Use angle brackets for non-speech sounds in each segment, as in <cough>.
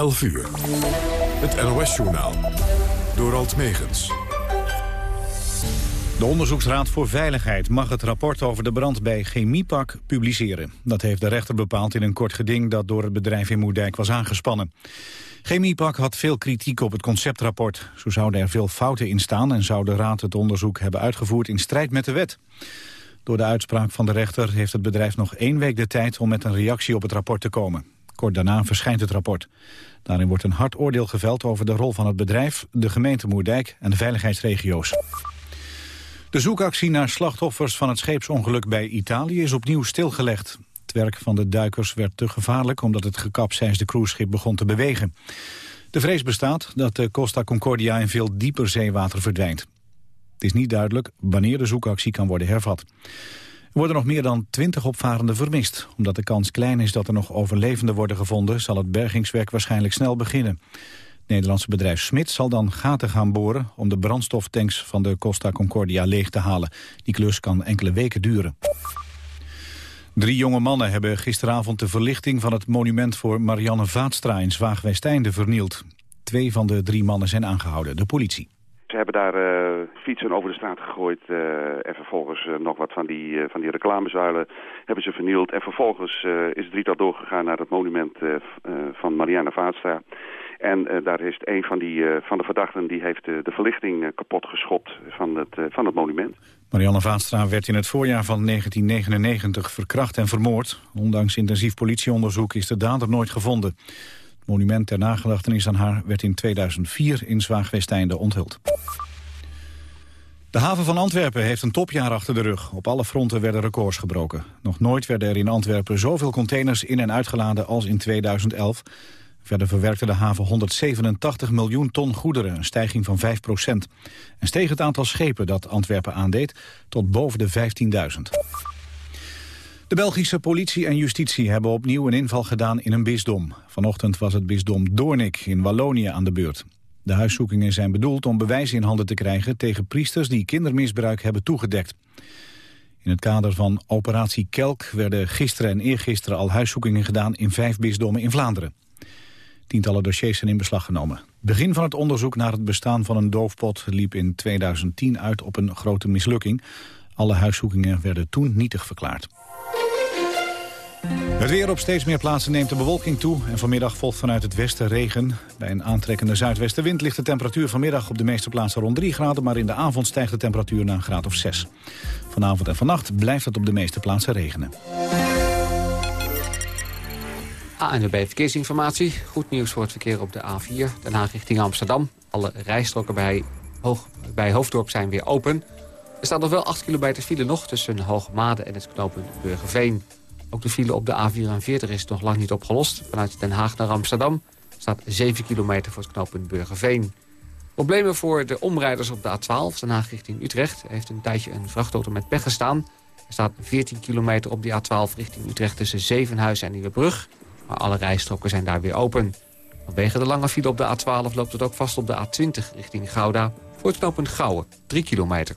11 uur. Het NOS-journaal. Door Alt Megens. De Onderzoeksraad voor Veiligheid mag het rapport over de brand bij Chemiepak publiceren. Dat heeft de rechter bepaald in een kort geding dat door het bedrijf in Moerdijk was aangespannen. Chemiepak had veel kritiek op het conceptrapport. Zo zouden er veel fouten in staan en zou de raad het onderzoek hebben uitgevoerd in strijd met de wet. Door de uitspraak van de rechter heeft het bedrijf nog één week de tijd om met een reactie op het rapport te komen. Kort daarna verschijnt het rapport. Daarin wordt een hard oordeel geveld over de rol van het bedrijf, de gemeente Moerdijk en de veiligheidsregio's. De zoekactie naar slachtoffers van het scheepsongeluk bij Italië is opnieuw stilgelegd. Het werk van de duikers werd te gevaarlijk omdat het gekapseisde cruiseschip begon te bewegen. De vrees bestaat dat de Costa Concordia in veel dieper zeewater verdwijnt. Het is niet duidelijk wanneer de zoekactie kan worden hervat. Er worden nog meer dan twintig opvarenden vermist. Omdat de kans klein is dat er nog overlevenden worden gevonden... zal het bergingswerk waarschijnlijk snel beginnen. Het Nederlandse bedrijf Smit zal dan gaten gaan boren... om de brandstoftanks van de Costa Concordia leeg te halen. Die klus kan enkele weken duren. Drie jonge mannen hebben gisteravond de verlichting van het monument voor Marianne Vaatstra in Zwaagwesteinde vernield. Twee van de drie mannen zijn aangehouden, de politie. Ze hebben daar uh, fietsen over de straat gegooid uh, en vervolgens uh, nog wat van die, van die reclamezuilen hebben ze vernield. En vervolgens is het drietal doorgegaan naar het monument van Marianne Vaatstra. En daar is een van, die, van de verdachten die heeft de verlichting kapot geschopt van het, van het monument. Marianne Vaatstra werd in het voorjaar van 1999 verkracht en vermoord. Ondanks intensief politieonderzoek is de dader nooit gevonden. Monument ter nagedachtenis aan haar werd in 2004 in Zwaagwesteinde onthuld. De haven van Antwerpen heeft een topjaar achter de rug. Op alle fronten werden records gebroken. Nog nooit werden er in Antwerpen zoveel containers in- en uitgeladen als in 2011. Verder verwerkte de haven 187 miljoen ton goederen, een stijging van 5 procent. En steeg het aantal schepen dat Antwerpen aandeed tot boven de 15.000. De Belgische politie en justitie hebben opnieuw een inval gedaan in een bisdom. Vanochtend was het bisdom Doornik in Wallonië aan de beurt. De huiszoekingen zijn bedoeld om bewijzen in handen te krijgen... tegen priesters die kindermisbruik hebben toegedekt. In het kader van operatie Kelk werden gisteren en eergisteren al huiszoekingen gedaan... in vijf bisdommen in Vlaanderen. Tientallen dossiers zijn in beslag genomen. Begin van het onderzoek naar het bestaan van een doofpot liep in 2010 uit op een grote mislukking. Alle huiszoekingen werden toen nietig verklaard. Het weer op steeds meer plaatsen neemt de bewolking toe... en vanmiddag volgt vanuit het westen regen. Bij een aantrekkende zuidwestenwind ligt de temperatuur vanmiddag... op de meeste plaatsen rond 3 graden... maar in de avond stijgt de temperatuur naar een graad of 6. Vanavond en vannacht blijft het op de meeste plaatsen regenen. ANWB Verkeersinformatie. Goed nieuws voor het verkeer op de A4. Den Haag richting Amsterdam. Alle rijstroken bij, Hoog, bij Hoofddorp zijn weer open. Er staat nog wel 8 kilometer file nog tussen Hoogmade en het knooppunt Burgerveen. Ook de file op de A44 is nog lang niet opgelost. Vanuit Den Haag naar Amsterdam staat 7 kilometer voor het knooppunt Burgerveen. Problemen voor de omrijders op de A12, Den Haag richting Utrecht... heeft een tijdje een vrachtauto met pech gestaan. Er staat 14 kilometer op de A12 richting Utrecht tussen Zevenhuizen en Nieuwebrug. Maar alle rijstroken zijn daar weer open. Vanwege de lange file op de A12 loopt het ook vast op de A20 richting Gouda... voor het knooppunt Gouwen, 3 kilometer.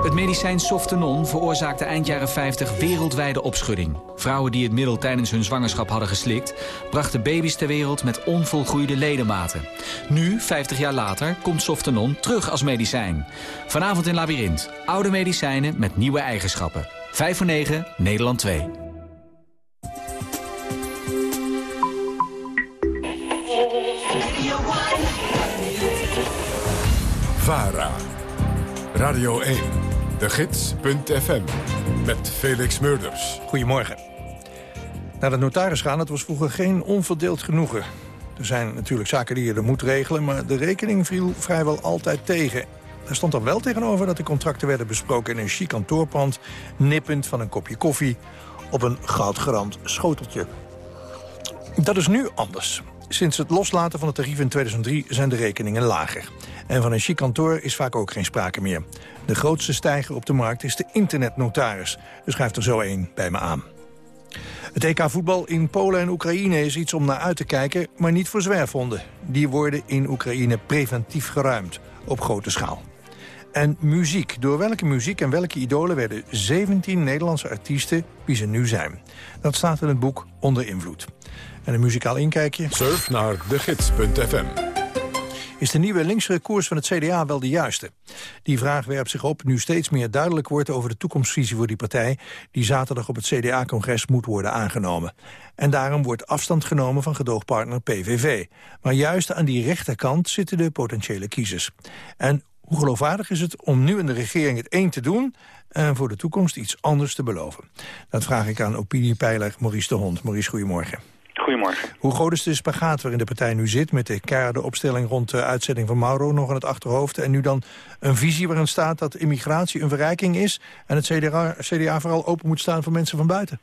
Het medicijn Softenon veroorzaakte eind jaren 50 wereldwijde opschudding. Vrouwen die het middel tijdens hun zwangerschap hadden geslikt... brachten baby's ter wereld met onvolgroeide ledematen. Nu, 50 jaar later, komt Softenon terug als medicijn. Vanavond in Labyrinth. Oude medicijnen met nieuwe eigenschappen. 5 voor 9, Nederland 2. VARA. Radio 1. De Gids.fm. Met Felix Murders. Goedemorgen. Naar de notaris gaan, het was vroeger geen onverdeeld genoegen. Er zijn natuurlijk zaken die je er moet regelen... maar de rekening viel vrijwel altijd tegen. Er stond dan wel tegenover dat de contracten werden besproken... in een chic kantoorpand, nippend van een kopje koffie... op een goudgerand schoteltje. Dat is nu anders. Sinds het loslaten van het tarief in 2003 zijn de rekeningen lager. En van een chic kantoor is vaak ook geen sprake meer. De grootste stijger op de markt is de internetnotaris. Dus schrijft er zo één bij me aan. Het EK voetbal in Polen en Oekraïne is iets om naar uit te kijken... maar niet voor zwerfhonden. Die worden in Oekraïne preventief geruimd, op grote schaal. En muziek. Door welke muziek en welke idolen werden 17 Nederlandse artiesten wie ze nu zijn? Dat staat in het boek Onder Invloed. En een muzikaal inkijkje. Surf naar degids.fm. Is de nieuwe linkse koers van het CDA wel de juiste? Die vraag werpt zich op nu steeds meer duidelijk wordt over de toekomstvisie voor die partij... die zaterdag op het CDA-congres moet worden aangenomen. En daarom wordt afstand genomen van gedoogpartner PVV. Maar juist aan die rechterkant zitten de potentiële kiezers. En hoe geloofwaardig is het om nu in de regering het één te doen... en voor de toekomst iets anders te beloven? Dat vraag ik aan opiniepeiler Maurice de Hond. Maurice, goedemorgen. Goedemorgen. Hoe groot is de spagaat waarin de partij nu zit... met de keiharde opstelling rond de uitzetting van Mauro nog aan het achterhoofd... en nu dan een visie waarin staat dat immigratie een verrijking is... en het CDA, CDA vooral open moet staan voor mensen van buiten?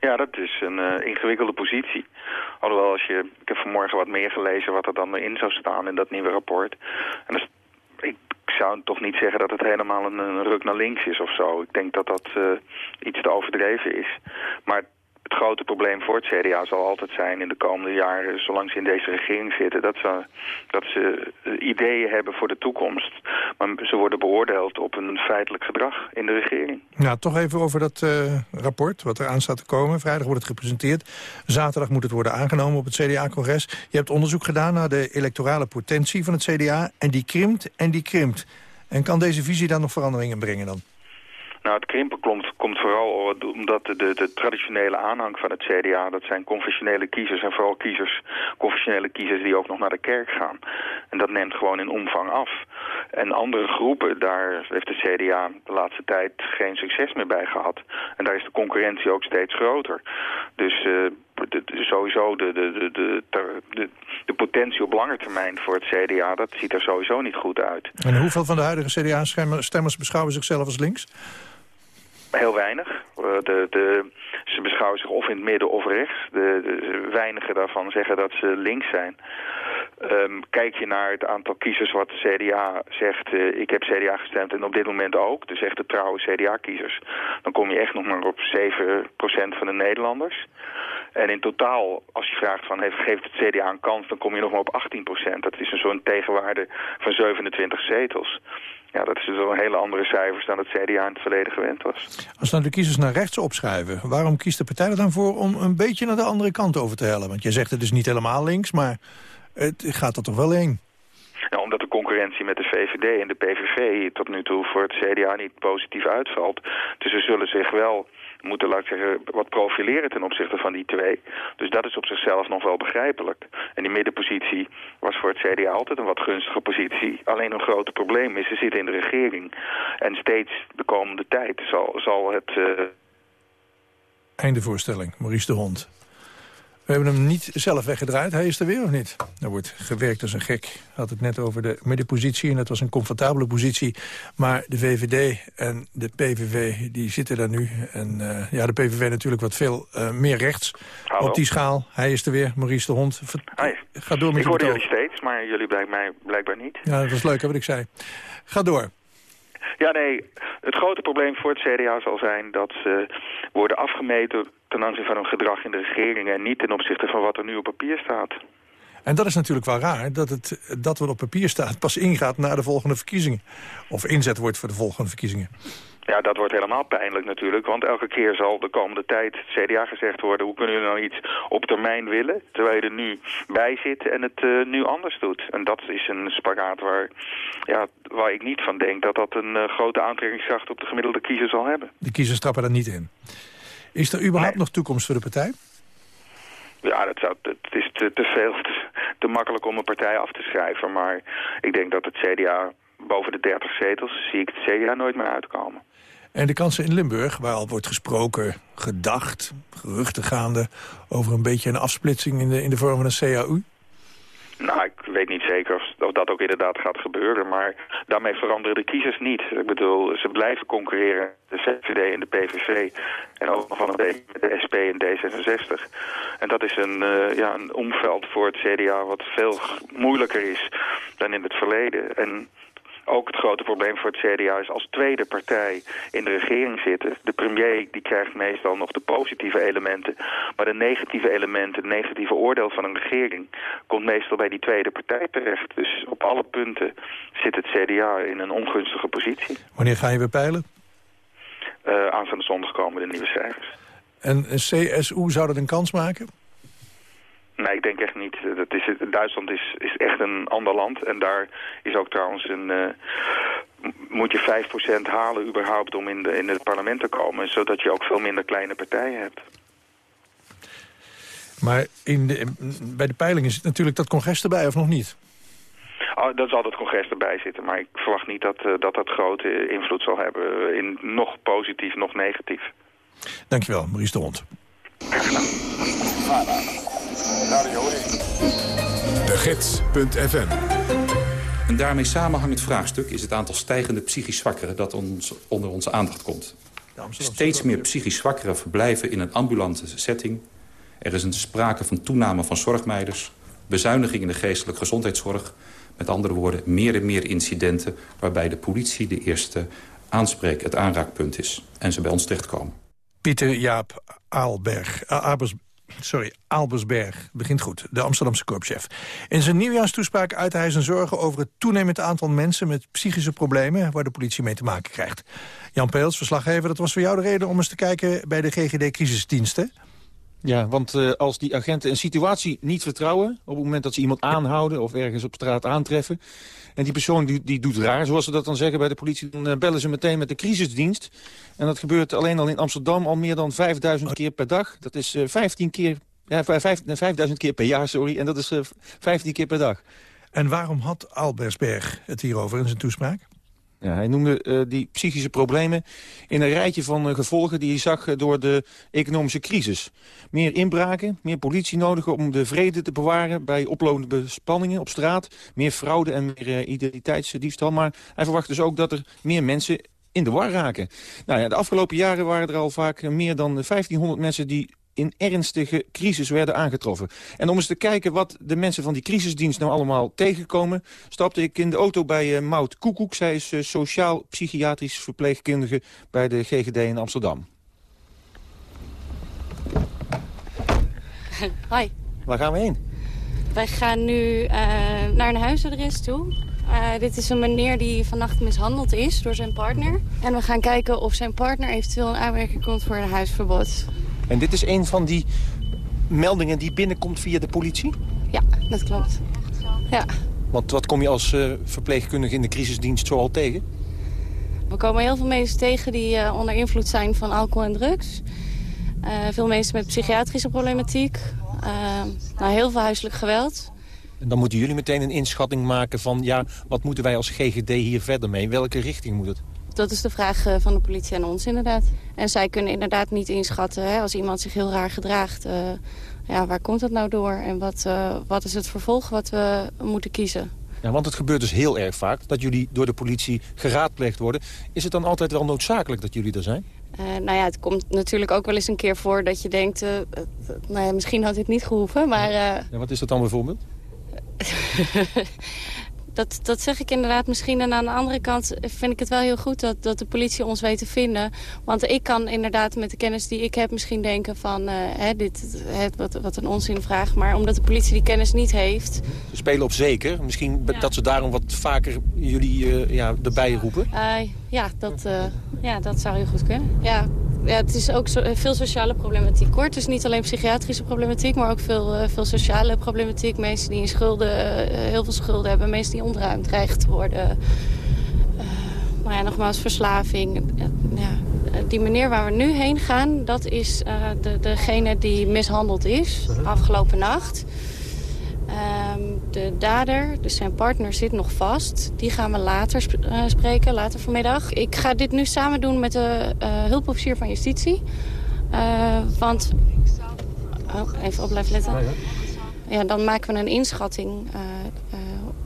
Ja, dat is een uh, ingewikkelde positie. Alhoewel, als je, ik heb vanmorgen wat meer gelezen wat er dan in zou staan in dat nieuwe rapport. En dat ik zou toch niet zeggen dat het helemaal een, een, ruk naar links is of zo. Ik denk dat dat uh, iets te overdreven is. Maar het grote probleem voor het CDA zal altijd zijn in de komende jaren, zolang ze in deze regering zitten, dat ze, dat ze ideeën hebben voor de toekomst. Maar ze worden beoordeeld op een feitelijk gedrag in de regering. Nou, toch even over dat uh, rapport, wat er aan staat te komen. Vrijdag wordt het gepresenteerd. Zaterdag moet het worden aangenomen op het CDA-congres. Je hebt onderzoek gedaan naar de electorale potentie van het CDA. En die krimpt en die krimpt. En kan deze visie dan nog veranderingen brengen dan? Nou, het krimpen komt, komt vooral omdat de, de, traditionele aanhang van het CDA... dat zijn confessionele kiezers en vooral kiezers, confessionele kiezers die ook nog naar de kerk gaan. En dat neemt gewoon in omvang af. En andere groepen, daar heeft de CDA de laatste tijd geen succes meer bij gehad. En daar is de concurrentie ook steeds groter. Dus uh, de, sowieso de, de, de, de, de, potentie op lange termijn voor het CDA... dat ziet er sowieso niet goed uit. En hoeveel van de huidige CDA-stemmers beschouwen zichzelf als links? Heel weinig. De, de, ze beschouwen zich of in het midden of rechts. De, de weinigen daarvan zeggen dat ze links zijn. Um, kijk je naar het aantal kiezers wat de CDA zegt... Uh, ik heb CDA gestemd en op dit moment ook, dus echt de trouwe CDA-kiezers... dan kom je echt nog maar op 7% van de Nederlanders. En in totaal, als je vraagt van heeft, geeft het CDA een kans... dan kom je nog maar op 18%. Dat is een zo'n tegenwaarde van 27 zetels. Ja, dat is dus wel een hele andere cijfers dan het CDA in het verleden gewend was. Als dan de kiezers naar rechts opschuiven, waarom kiest de partij er dan voor om een beetje naar de andere kant over te hellen? Want je zegt het is niet helemaal links, maar het gaat er toch wel heen? Nou, omdat de concurrentie met de VVD en de PVV tot nu toe voor het CDA niet positief uitvalt. Dus ze zullen zich wel moeten, laat ik zeggen, wat profileren ten opzichte van die twee. Dus dat is op zichzelf nog wel begrijpelijk. En die middenpositie was voor het CDA altijd een wat gunstige positie. Alleen een groot probleem is, ze zitten in de regering. En steeds de komende tijd zal, zal het... Uh... Einde voorstelling, Maurice de Hond. We hebben hem niet zelf weggedraaid. Hij is er weer of niet? Er wordt gewerkt als een gek. Had het net over de middenpositie en dat was een comfortabele positie. Maar de VVD en de PVV die zitten daar nu. En uh, ja, de PVV natuurlijk wat veel uh, meer rechts Hallo. op die schaal. Hij is er weer, Maurice de Hond. Ver Hi. Ga door met ik hoorde jullie steeds, maar jullie blijkt mij blijkbaar niet. Ja, dat was leuk hè, wat ik zei. Ga door. Ja, nee. Het grote probleem voor het CDA zal zijn dat ze worden afgemeten ten aanzien van hun gedrag in de regering... en niet ten opzichte van wat er nu op papier staat. En dat is natuurlijk wel raar, dat het, dat wat op papier staat... pas ingaat na de volgende verkiezingen. Of inzet wordt voor de volgende verkiezingen. Ja, dat wordt helemaal pijnlijk natuurlijk. Want elke keer zal de komende tijd het CDA gezegd worden... hoe kunnen jullie nou iets op termijn willen... terwijl je er nu bij zit en het uh, nu anders doet. En dat is een spagaat waar, ja, waar ik niet van denk... dat dat een uh, grote aantrekkingskracht op de gemiddelde kiezer zal hebben. De kiezers trappen er niet in. Is er überhaupt nee. nog toekomst voor de partij? Ja, dat zou, het is te, te veel, te, te, makkelijk om een partij af te schrijven. Maar ik denk dat het CDA boven de 30 zetels, zie ik het CDA nooit meer uitkomen. En de kansen in Limburg, waar al wordt gesproken, gedacht, geruchten gaande... over een beetje een afsplitsing in de, in de vorm van een CAU? Nou, ik weet niet zeker of, of, dat ook inderdaad gaat gebeuren. Maar daarmee veranderen de kiezers niet. Ik bedoel, ze blijven concurreren. De VVD en de PVV. En ook nog van de, de SP en D66. En dat is een, uh, ja, een omveld voor het CDA wat veel moeilijker is dan in het verleden. En ook het grote probleem voor het CDA is als tweede partij in de regering zitten. De premier die krijgt meestal nog de positieve elementen. Maar de negatieve elementen, het negatieve oordeel van een regering... komt meestal bij die tweede partij terecht. Dus op alle punten zit het CDA in een ongunstige positie. Wanneer ga je bepeilen? Uh, aanstaande zondag komen de nieuwe cijfers. En CSU zou dat een kans maken? Nee, ik denk echt niet. Dat is, Duitsland is, is echt een ander land. En daar is ook trouwens een... Uh, moet je 5% halen überhaupt om in, de, in het parlement te komen. Zodat je ook veel minder kleine partijen hebt. Maar in de, bij de peiling zit natuurlijk dat congres erbij, of nog niet? Oh, dan zal het congres erbij zitten. Maar ik verwacht niet dat uh, dat, dat grote invloed zal hebben. In nog positief, nog negatief. Dankjewel, Maurice de Hond. De Gids.fm En daarmee samenhangend vraagstuk is het aantal stijgende psychisch zwakkeren... dat ons, onder onze aandacht komt. Steeds meer psychisch zwakkeren verblijven in een ambulante setting. Er is een sprake van toename van zorgmeiders... bezuiniging in de geestelijke gezondheidszorg... met andere woorden, meer en meer incidenten... waarbij de politie de eerste aanspreek, het aanraakpunt is. En ze bij ons terechtkomen. Pieter Jaap Aalberg, uh, sorry, Albersberg, begint goed, de Amsterdamse korpschef. In zijn nieuwjaarstoespraak uitte hij zijn zorgen over het toenemend aantal mensen met psychische problemen waar de politie mee te maken krijgt. Jan Peels, verslaggever, dat was voor jou de reden om eens te kijken bij de GGD-crisisdiensten. Ja, want uh, als die agenten een situatie niet vertrouwen... op het moment dat ze iemand aanhouden of ergens op straat aantreffen... en die persoon die, die doet raar, zoals ze dat dan zeggen bij de politie... dan uh, bellen ze meteen met de crisisdienst. En dat gebeurt alleen al in Amsterdam al meer dan 5000 keer per dag. Dat is uh, 15 keer, ja, 5000 keer per jaar, sorry. En dat is 15 keer per dag. En waarom had Albersberg het hierover in zijn toespraak? Ja, hij noemde uh, die psychische problemen in een rijtje van uh, gevolgen die hij zag uh, door de economische crisis. Meer inbraken, meer politie nodig om de vrede te bewaren bij oplopende spanningen op straat. Meer fraude en meer identiteitsdiefstal. Maar hij verwacht dus ook dat er meer mensen in de war raken. Nou ja, de afgelopen jaren waren er al vaak meer dan 1500 mensen die in ernstige crisis werden aangetroffen. En om eens te kijken wat de mensen van die crisisdienst nou allemaal tegenkomen... stapte ik in de auto bij uh, Maud Koekoek. Zij is uh, sociaal-psychiatrisch verpleegkundige bij de GGD in Amsterdam. <laughs> Hoi. Waar gaan we heen? Wij gaan nu uh, naar een huisadres toe. Uh, dit is een meneer die vannacht mishandeld is door zijn partner. En we gaan kijken of zijn partner eventueel een aanmerking komt voor een huisverbod. En dit is een van die meldingen die binnenkomt via de politie? Ja, dat klopt. Ja. Want wat kom je als uh, verpleegkundige in de crisisdienst zoal tegen? We komen heel veel mensen tegen die uh, onder invloed zijn van alcohol en drugs. Uh, veel mensen met psychiatrische problematiek. nou, heel veel huiselijk geweld. En dan moeten jullie meteen een inschatting maken van... ja, wat moeten wij als GGD hier verder mee? welke richting moet het? Dat is de vraag van de politie aan ons inderdaad. En zij kunnen inderdaad niet inschatten hè, als iemand zich heel raar gedraagt. Uh, ja, waar komt dat nou door en wat, uh, wat is het vervolg wat we moeten kiezen? Ja, want het gebeurt dus heel erg vaak dat jullie door de politie geraadpleegd worden. Is het dan altijd wel noodzakelijk dat jullie er zijn? Uh, nou ja, het komt natuurlijk ook wel eens een keer voor dat je denkt... nou ja, misschien had dit niet gehoeven, maar... Ja, wat is dat dan bijvoorbeeld? <laughs> dat, dat zeg ik inderdaad misschien. En aan de andere kant vind ik het wel heel goed dat, dat de politie ons weet te vinden. Want ik kan inderdaad met de kennis die ik heb misschien denken van... Uh, hè, dit, het, wat, wat een onzinvraag. Maar omdat de politie die kennis niet heeft... Ze spelen op zeker. Misschien ja. dat ze daarom wat vaker jullie uh, ja, erbij roepen? Uh, ja, dat, ja, dat zou heel goed kunnen. Ja, ja, het is ook zo, veel sociale problematiek. Hoor. Het is niet alleen psychiatrische problematiek, maar ook veel, uh, veel sociale problematiek. Mensen die in schulden, uh, heel veel schulden hebben. Mensen die ontruimd dreigen te worden. Uh, nou ja, nogmaals, verslaving. ja. Die meneer waar we nu heen gaan, dat is de, degene die mishandeld is afgelopen nacht. Um, de dader, dus zijn partner, zit nog vast. Die gaan we later uh, spreken, later vanmiddag. Ik ga dit nu samen doen met de uh, hulpofficier van justitie. Uh, want... Oh, even op blijven letten. Ja, dan maken we een inschatting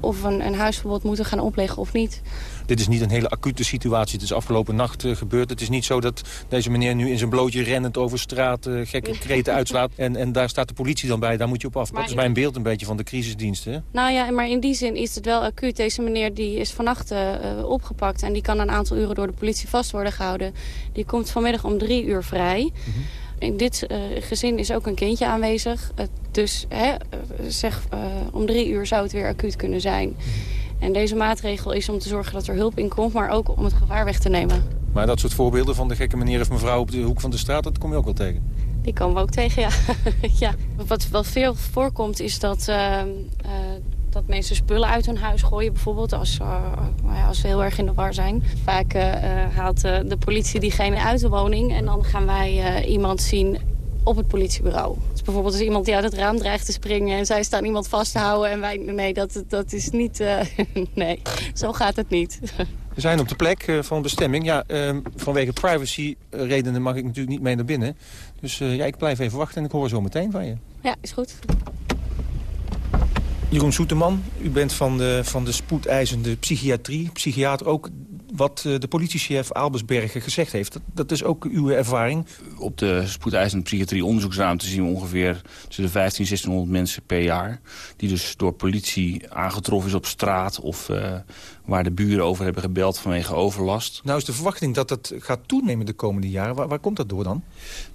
of een, een huisverbod moeten gaan opleggen of niet. Dit is niet een hele acute situatie. Het is afgelopen nacht uh, gebeurd. Het is niet zo dat deze meneer nu in zijn blootje rennend over straat uh, gekke kreten uitslaat. En, en daar staat de politie dan bij. Daar moet je op af. Maar dat is mijn beeld een beetje van de crisisdiensten. Nou ja, maar in die zin is het wel acuut. Deze meneer die is vannacht uh, opgepakt. En die kan een aantal uren door de politie vast worden gehouden. Die komt vanmiddag om drie uur vrij. Mm -hmm. In dit uh, gezin is ook een kindje aanwezig. Uh, dus hè, zeg, om drie uur zou het weer acuut kunnen zijn. En deze maatregel is om te zorgen dat er hulp in komt... maar ook om het gevaar weg te nemen. Maar dat soort voorbeelden van de gekke meneer of mevrouw... op de hoek van de straat, dat kom je ook wel tegen? Die komen we ook tegen, ja. <laughs> ja. Wat wel veel voorkomt is dat dat mensen spullen uit hun huis gooien. Bijvoorbeeld als, uh, als we heel erg in de war zijn. Vaak haalt de politie diegene uit de woning. En dan gaan wij iemand zien op het politiebureau. Dus bijvoorbeeld als iemand die uit het raam dreigt te springen... en zij staan iemand vast te houden en wij... Nee, dat, dat is niet... <laughs> nee, zo gaat het niet. <laughs> We zijn op de plek van bestemming. Ja, ehm, vanwege privacy redenen mag ik natuurlijk niet mee naar binnen. Dus ja, ik blijf even wachten en ik hoor zo meteen van je. Ja, is goed. Jeroen Soeterman, u bent van de, van de spoedeisende psychiatrie, psychiater ook. Wat de politiechef Albersbergen gezegd heeft, dat, dat is ook uw ervaring? Op de spoedeisende psychiatrie onderzoeksruimte zien we ongeveer tussen de 15 en 1600 mensen per jaar. Die dus door politie aangetroffen is op straat of uh, waar de buren over hebben gebeld vanwege overlast. Nou is de verwachting dat dat gaat toenemen de komende jaren. Waar, waar komt dat door dan?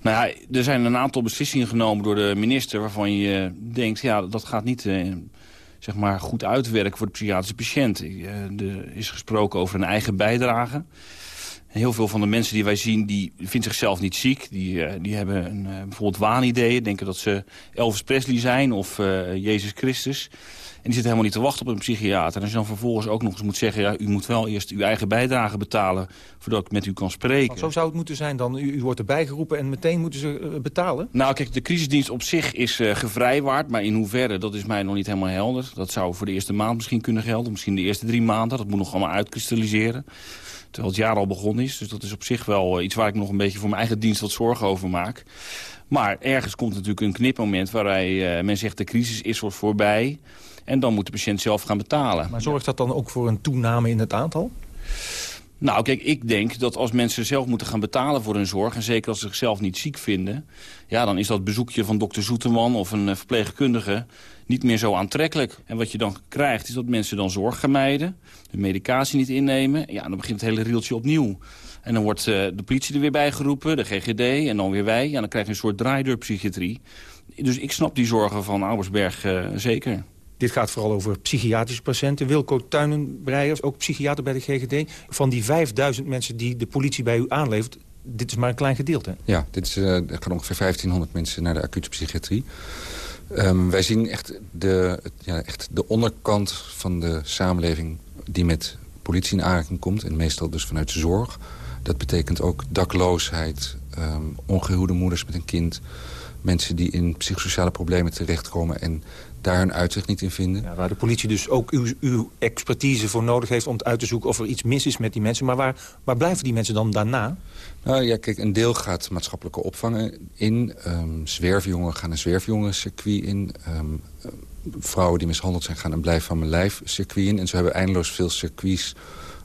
Nou ja, er zijn een aantal beslissingen genomen door de minister waarvan je denkt, ja, dat gaat niet... Uh, zeg maar, goed uitwerken voor de psychiatrische patiënt. Er is gesproken over een eigen bijdrage. Heel veel van de mensen die wij zien, die vinden zichzelf niet ziek. Die, uh, die hebben een, uh, bijvoorbeeld waanideeën. Denken dat ze Elvis Presley zijn of Jezus Christus. Die zitten helemaal niet te wachten op een psychiater. En als je dan vervolgens ook nog eens moet zeggen... ja, u moet wel eerst uw eigen bijdrage betalen... voordat ik met u kan spreken. Want zo zou het moeten zijn dan. U, u wordt erbij geroepen en meteen moeten ze betalen? Nou, kijk, de crisisdienst op zich is uh, gevrijwaard. Maar in hoeverre, dat is mij nog niet helemaal helder. Dat zou voor de eerste maand misschien kunnen gelden. Misschien de eerste drie maanden. Dat moet nog allemaal uitkristalliseren. Terwijl het jaar al begonnen is. Dus dat is op zich wel iets waar ik nog een beetje voor mijn eigen dienst wat zorgen over maak. Maar ergens komt natuurlijk een knipmoment waarbij uh, men zegt de crisis is wordt voorbij. En dan moet de patiënt zelf gaan betalen. Maar zorgt dat dan ook voor een toename in het aantal? Nou, kijk, ik denk dat als mensen zelf moeten gaan betalen voor hun zorg... en zeker als ze zichzelf niet ziek vinden... ja, dan is dat bezoekje van dokter Zoeteman of een verpleegkundige niet meer zo aantrekkelijk. En wat je dan krijgt is dat mensen dan zorg gaan mijden... de medicatie niet innemen. Ja, dan begint het hele rieltje opnieuw. En dan wordt uh, de politie er weer bij geroepen, de GGD en dan weer wij. Ja, dan krijg je een soort draaideurpsychiatrie. Dus ik snap die zorgen van Albersberg uh, zeker. Dit gaat vooral over psychiatrische patiënten. Wilco Tuinenbreier, ook psychiater bij de GGD. Van die 5000 mensen die de politie bij u aanlevert... dit is maar een klein gedeelte. Ja, dit is, uh, er gaan ongeveer 1500 mensen naar de acute psychiatrie. Um, wij zien echt de, ja, echt de onderkant van de samenleving... die met politie in aanraking komt. En meestal dus vanuit de zorg. Dat betekent ook dakloosheid, um, ongehuwde moeders met een kind... mensen die in psychosociale problemen terechtkomen... en daar hun uitzicht niet in vinden. Ja, waar de politie dus ook uw, uw, expertise voor nodig heeft... om uit te zoeken of er iets mis is met die mensen. Maar waar, waar blijven die mensen dan daarna? Nou ja, kijk, een deel gaat maatschappelijke opvang in. Um, zwerfjongen gaan een zwerfjongencircuit in. Um, vrouwen die mishandeld zijn gaan een blijf van mijn lijf circuit in. En zo hebben eindeloos veel circuits.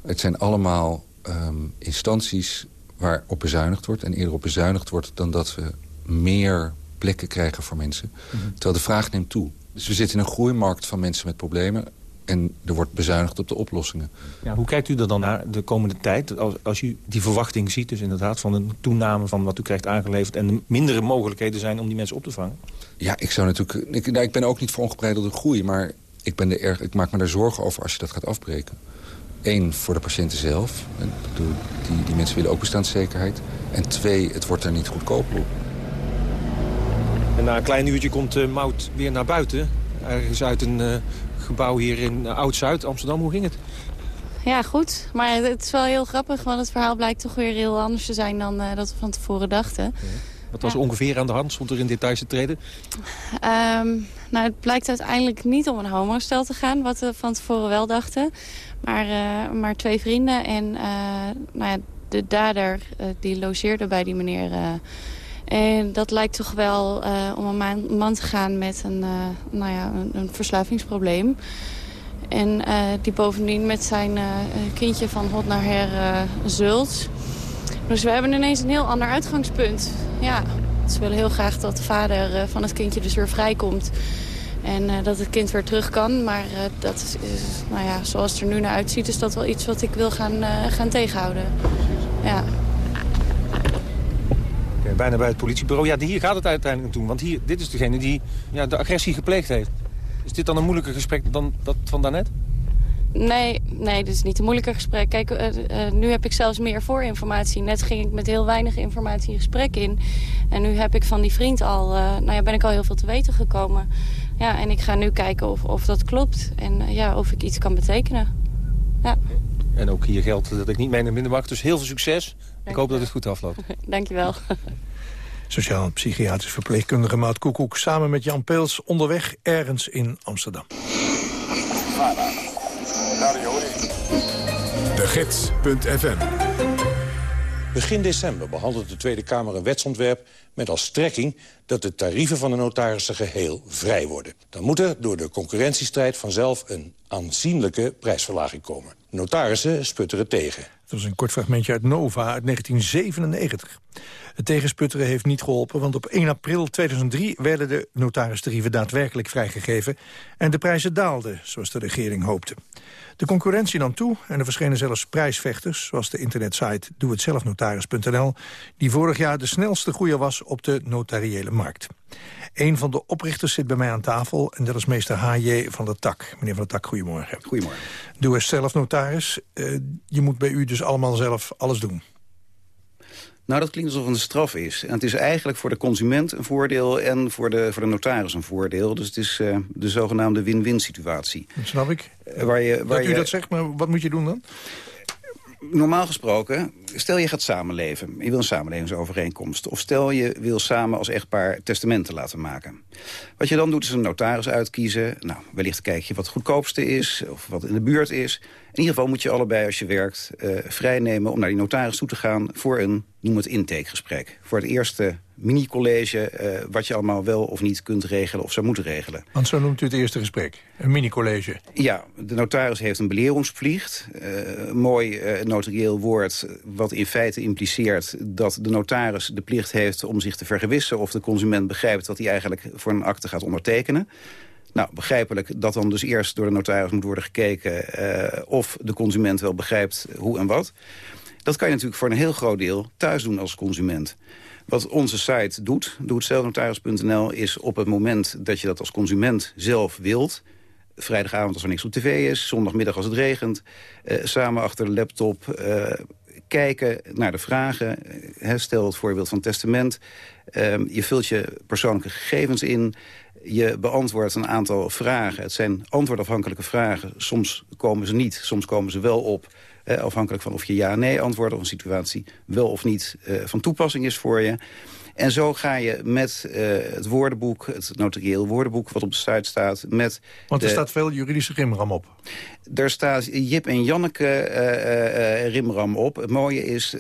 Het zijn allemaal um, instanties waarop bezuinigd wordt. En eerder op bezuinigd wordt dan dat we meer plekken krijgen voor mensen. Mm -hmm. Terwijl de vraag neemt toe. Dus we zitten in een groeimarkt van mensen met problemen. En er wordt bezuinigd op de oplossingen. Ja, hoe kijkt u er dan naar de komende tijd? Als, als u die verwachting ziet, dus inderdaad van een toename van wat u krijgt aangeleverd... en de mindere mogelijkheden zijn om die mensen op te vangen? Ja, ik zou natuurlijk... Ik, nou, ik ben ook niet voor ongebreidelde groei, maar ik, ben er erg, ik maak me daar zorgen over als je dat gaat afbreken. Eén, voor de patiënten zelf. Die, die mensen willen ook bestaanszekerheid. En twee, het wordt er niet goedkoper op. En na een klein uurtje komt uh, Mout weer naar buiten. Ergens uit een uh, gebouw hier in uh, Oud-Zuid, Amsterdam. Hoe ging het? Ja, goed. Maar het is wel heel grappig, want het verhaal blijkt toch weer heel anders te zijn dan dat we van tevoren dachten. Ja. Wat was ja. ongeveer aan de hand? Stond er in details te treden? Um, nou, het blijkt uiteindelijk niet om een homostel te gaan, wat we van tevoren wel dachten. Maar, uh, maar twee vrienden en uh, nou ja, de dader uh, die logeerde bij die meneer... En dat lijkt toch wel uh, om een man, te gaan met een, uh, nou ja, een, verslavingsprobleem. En die bovendien met zijn kindje van hot naar her zult. Dus we hebben ineens een heel ander uitgangspunt. Ja, ze willen heel graag dat de vader van het kindje dus weer vrijkomt. En dat het kind weer terug kan. Maar dat is, nou ja, zoals het er nu naar uitziet, is dat wel iets wat ik wil gaan, gaan tegenhouden. Ja. Okay, bijna bij het politiebureau. Ja, hier gaat het uiteindelijk naartoe. Want hier, dit is degene die ja, de agressie gepleegd heeft. Is dit dan een moeilijker gesprek dan dat van daarnet? Nee, nee, dit is niet een moeilijker gesprek. Kijk, uh, uh, nu heb ik zelfs meer voorinformatie. Net ging ik met heel weinig informatie in gesprek in. En nu heb ik van die vriend al, nou ja, ben ik al heel veel te weten gekomen. Ja, en ik ga nu kijken of, of dat klopt. En ja, of ik iets kan betekenen. Ja. En ook hier geldt dat ik niet mee naar binnen mag. Dus heel veel succes. Ik hoop dat het goed afloopt. <laughs> Dankjewel. Sociaal-psychiatrisch verpleegkundige Maat Koekoek... samen met Jan Peels onderweg ergens in Amsterdam. De Gids.fm Begin december behandelt de Tweede Kamer een wetsontwerp... met als strekking dat de tarieven van de notarissen geheel vrij worden. Dan moet er door de concurrentiestrijd vanzelf een aanzienlijke prijsverlaging komen. Notarissen sputteren tegen. Dat was een kort fragmentje uit Nova uit 1997. Het tegensputteren heeft niet geholpen, want op 1 april 2003 werden de notaristarieven daadwerkelijk vrijgegeven en de prijzen daalden, zoals de regering hoopte. De concurrentie nam toe en er verschenen zelfs prijsvechters... zoals de internetsite doehetzelfnotaris.nl... die vorig jaar de snelste groeier was op de notariële markt. Een van de oprichters zit bij mij aan tafel en dat is meester H.J. van der Tak. Meneer van der Tak, goedemorgen. Goedemorgen. Doe eens zelf notaris. Uh, je moet bij u dus allemaal zelf alles doen. Nou, dat klinkt alsof het een straf is. En het is eigenlijk voor de consument een voordeel en voor de, voor de notaris een voordeel. Dus het is uh, de zogenaamde win-win situatie. Dat snap ik. Uh, waar je, waar dat u je... dat zegt, maar wat moet je doen dan? normaal gesproken, stel je gaat samenleven. Je wil een samenlevingsovereenkomst. Of stel je wil samen als echtpaar testamenten laten maken. Wat je dan doet is een notaris uitkiezen. Nou, wellicht kijk je wat het goedkoopste is. Of wat in de buurt is. In ieder geval moet je allebei, als je werkt, uh, vrijnemen om naar die notaris toe te gaan voor een, noem het intakegesprek. Voor het eerste mini-college uh, wat je allemaal wel of niet kunt regelen of zou moeten regelen. Want zo noemt u het eerste gesprek, een mini-college. Ja, de notaris heeft een beleringsplicht. Uh, mooi notarieel woord wat in feite impliceert dat de notaris de plicht heeft om zich te vergewissen of de consument begrijpt wat hij eigenlijk voor een akte gaat ondertekenen. Nou, begrijpelijk dat dan dus eerst door de notaris moet worden gekeken... Uh, of de consument wel begrijpt hoe en wat. Dat kan je natuurlijk voor een heel groot deel thuis doen als consument. Wat onze site doet, doetzelfnotaris.nl, is op het moment dat je dat als consument zelf wilt... vrijdagavond als er niks op tv is, zondagmiddag als het regent... Uh, samen achter de laptop uh, kijken naar de vragen. stel het voorbeeld van testament. Uh, je vult je persoonlijke gegevens in je beantwoordt een aantal vragen. Het zijn antwoordafhankelijke vragen. Soms komen ze niet, soms komen ze wel op. Eh, afhankelijk van of je ja-nee antwoordt... of een situatie wel of niet eh, van toepassing is voor je. En zo ga je met uh, het woordenboek, het notarieel woordenboek... wat op de site staat, met... Want er staat veel juridische rimram op. Er staat Jip en Janneke uh, uh, rimram op. Het mooie is,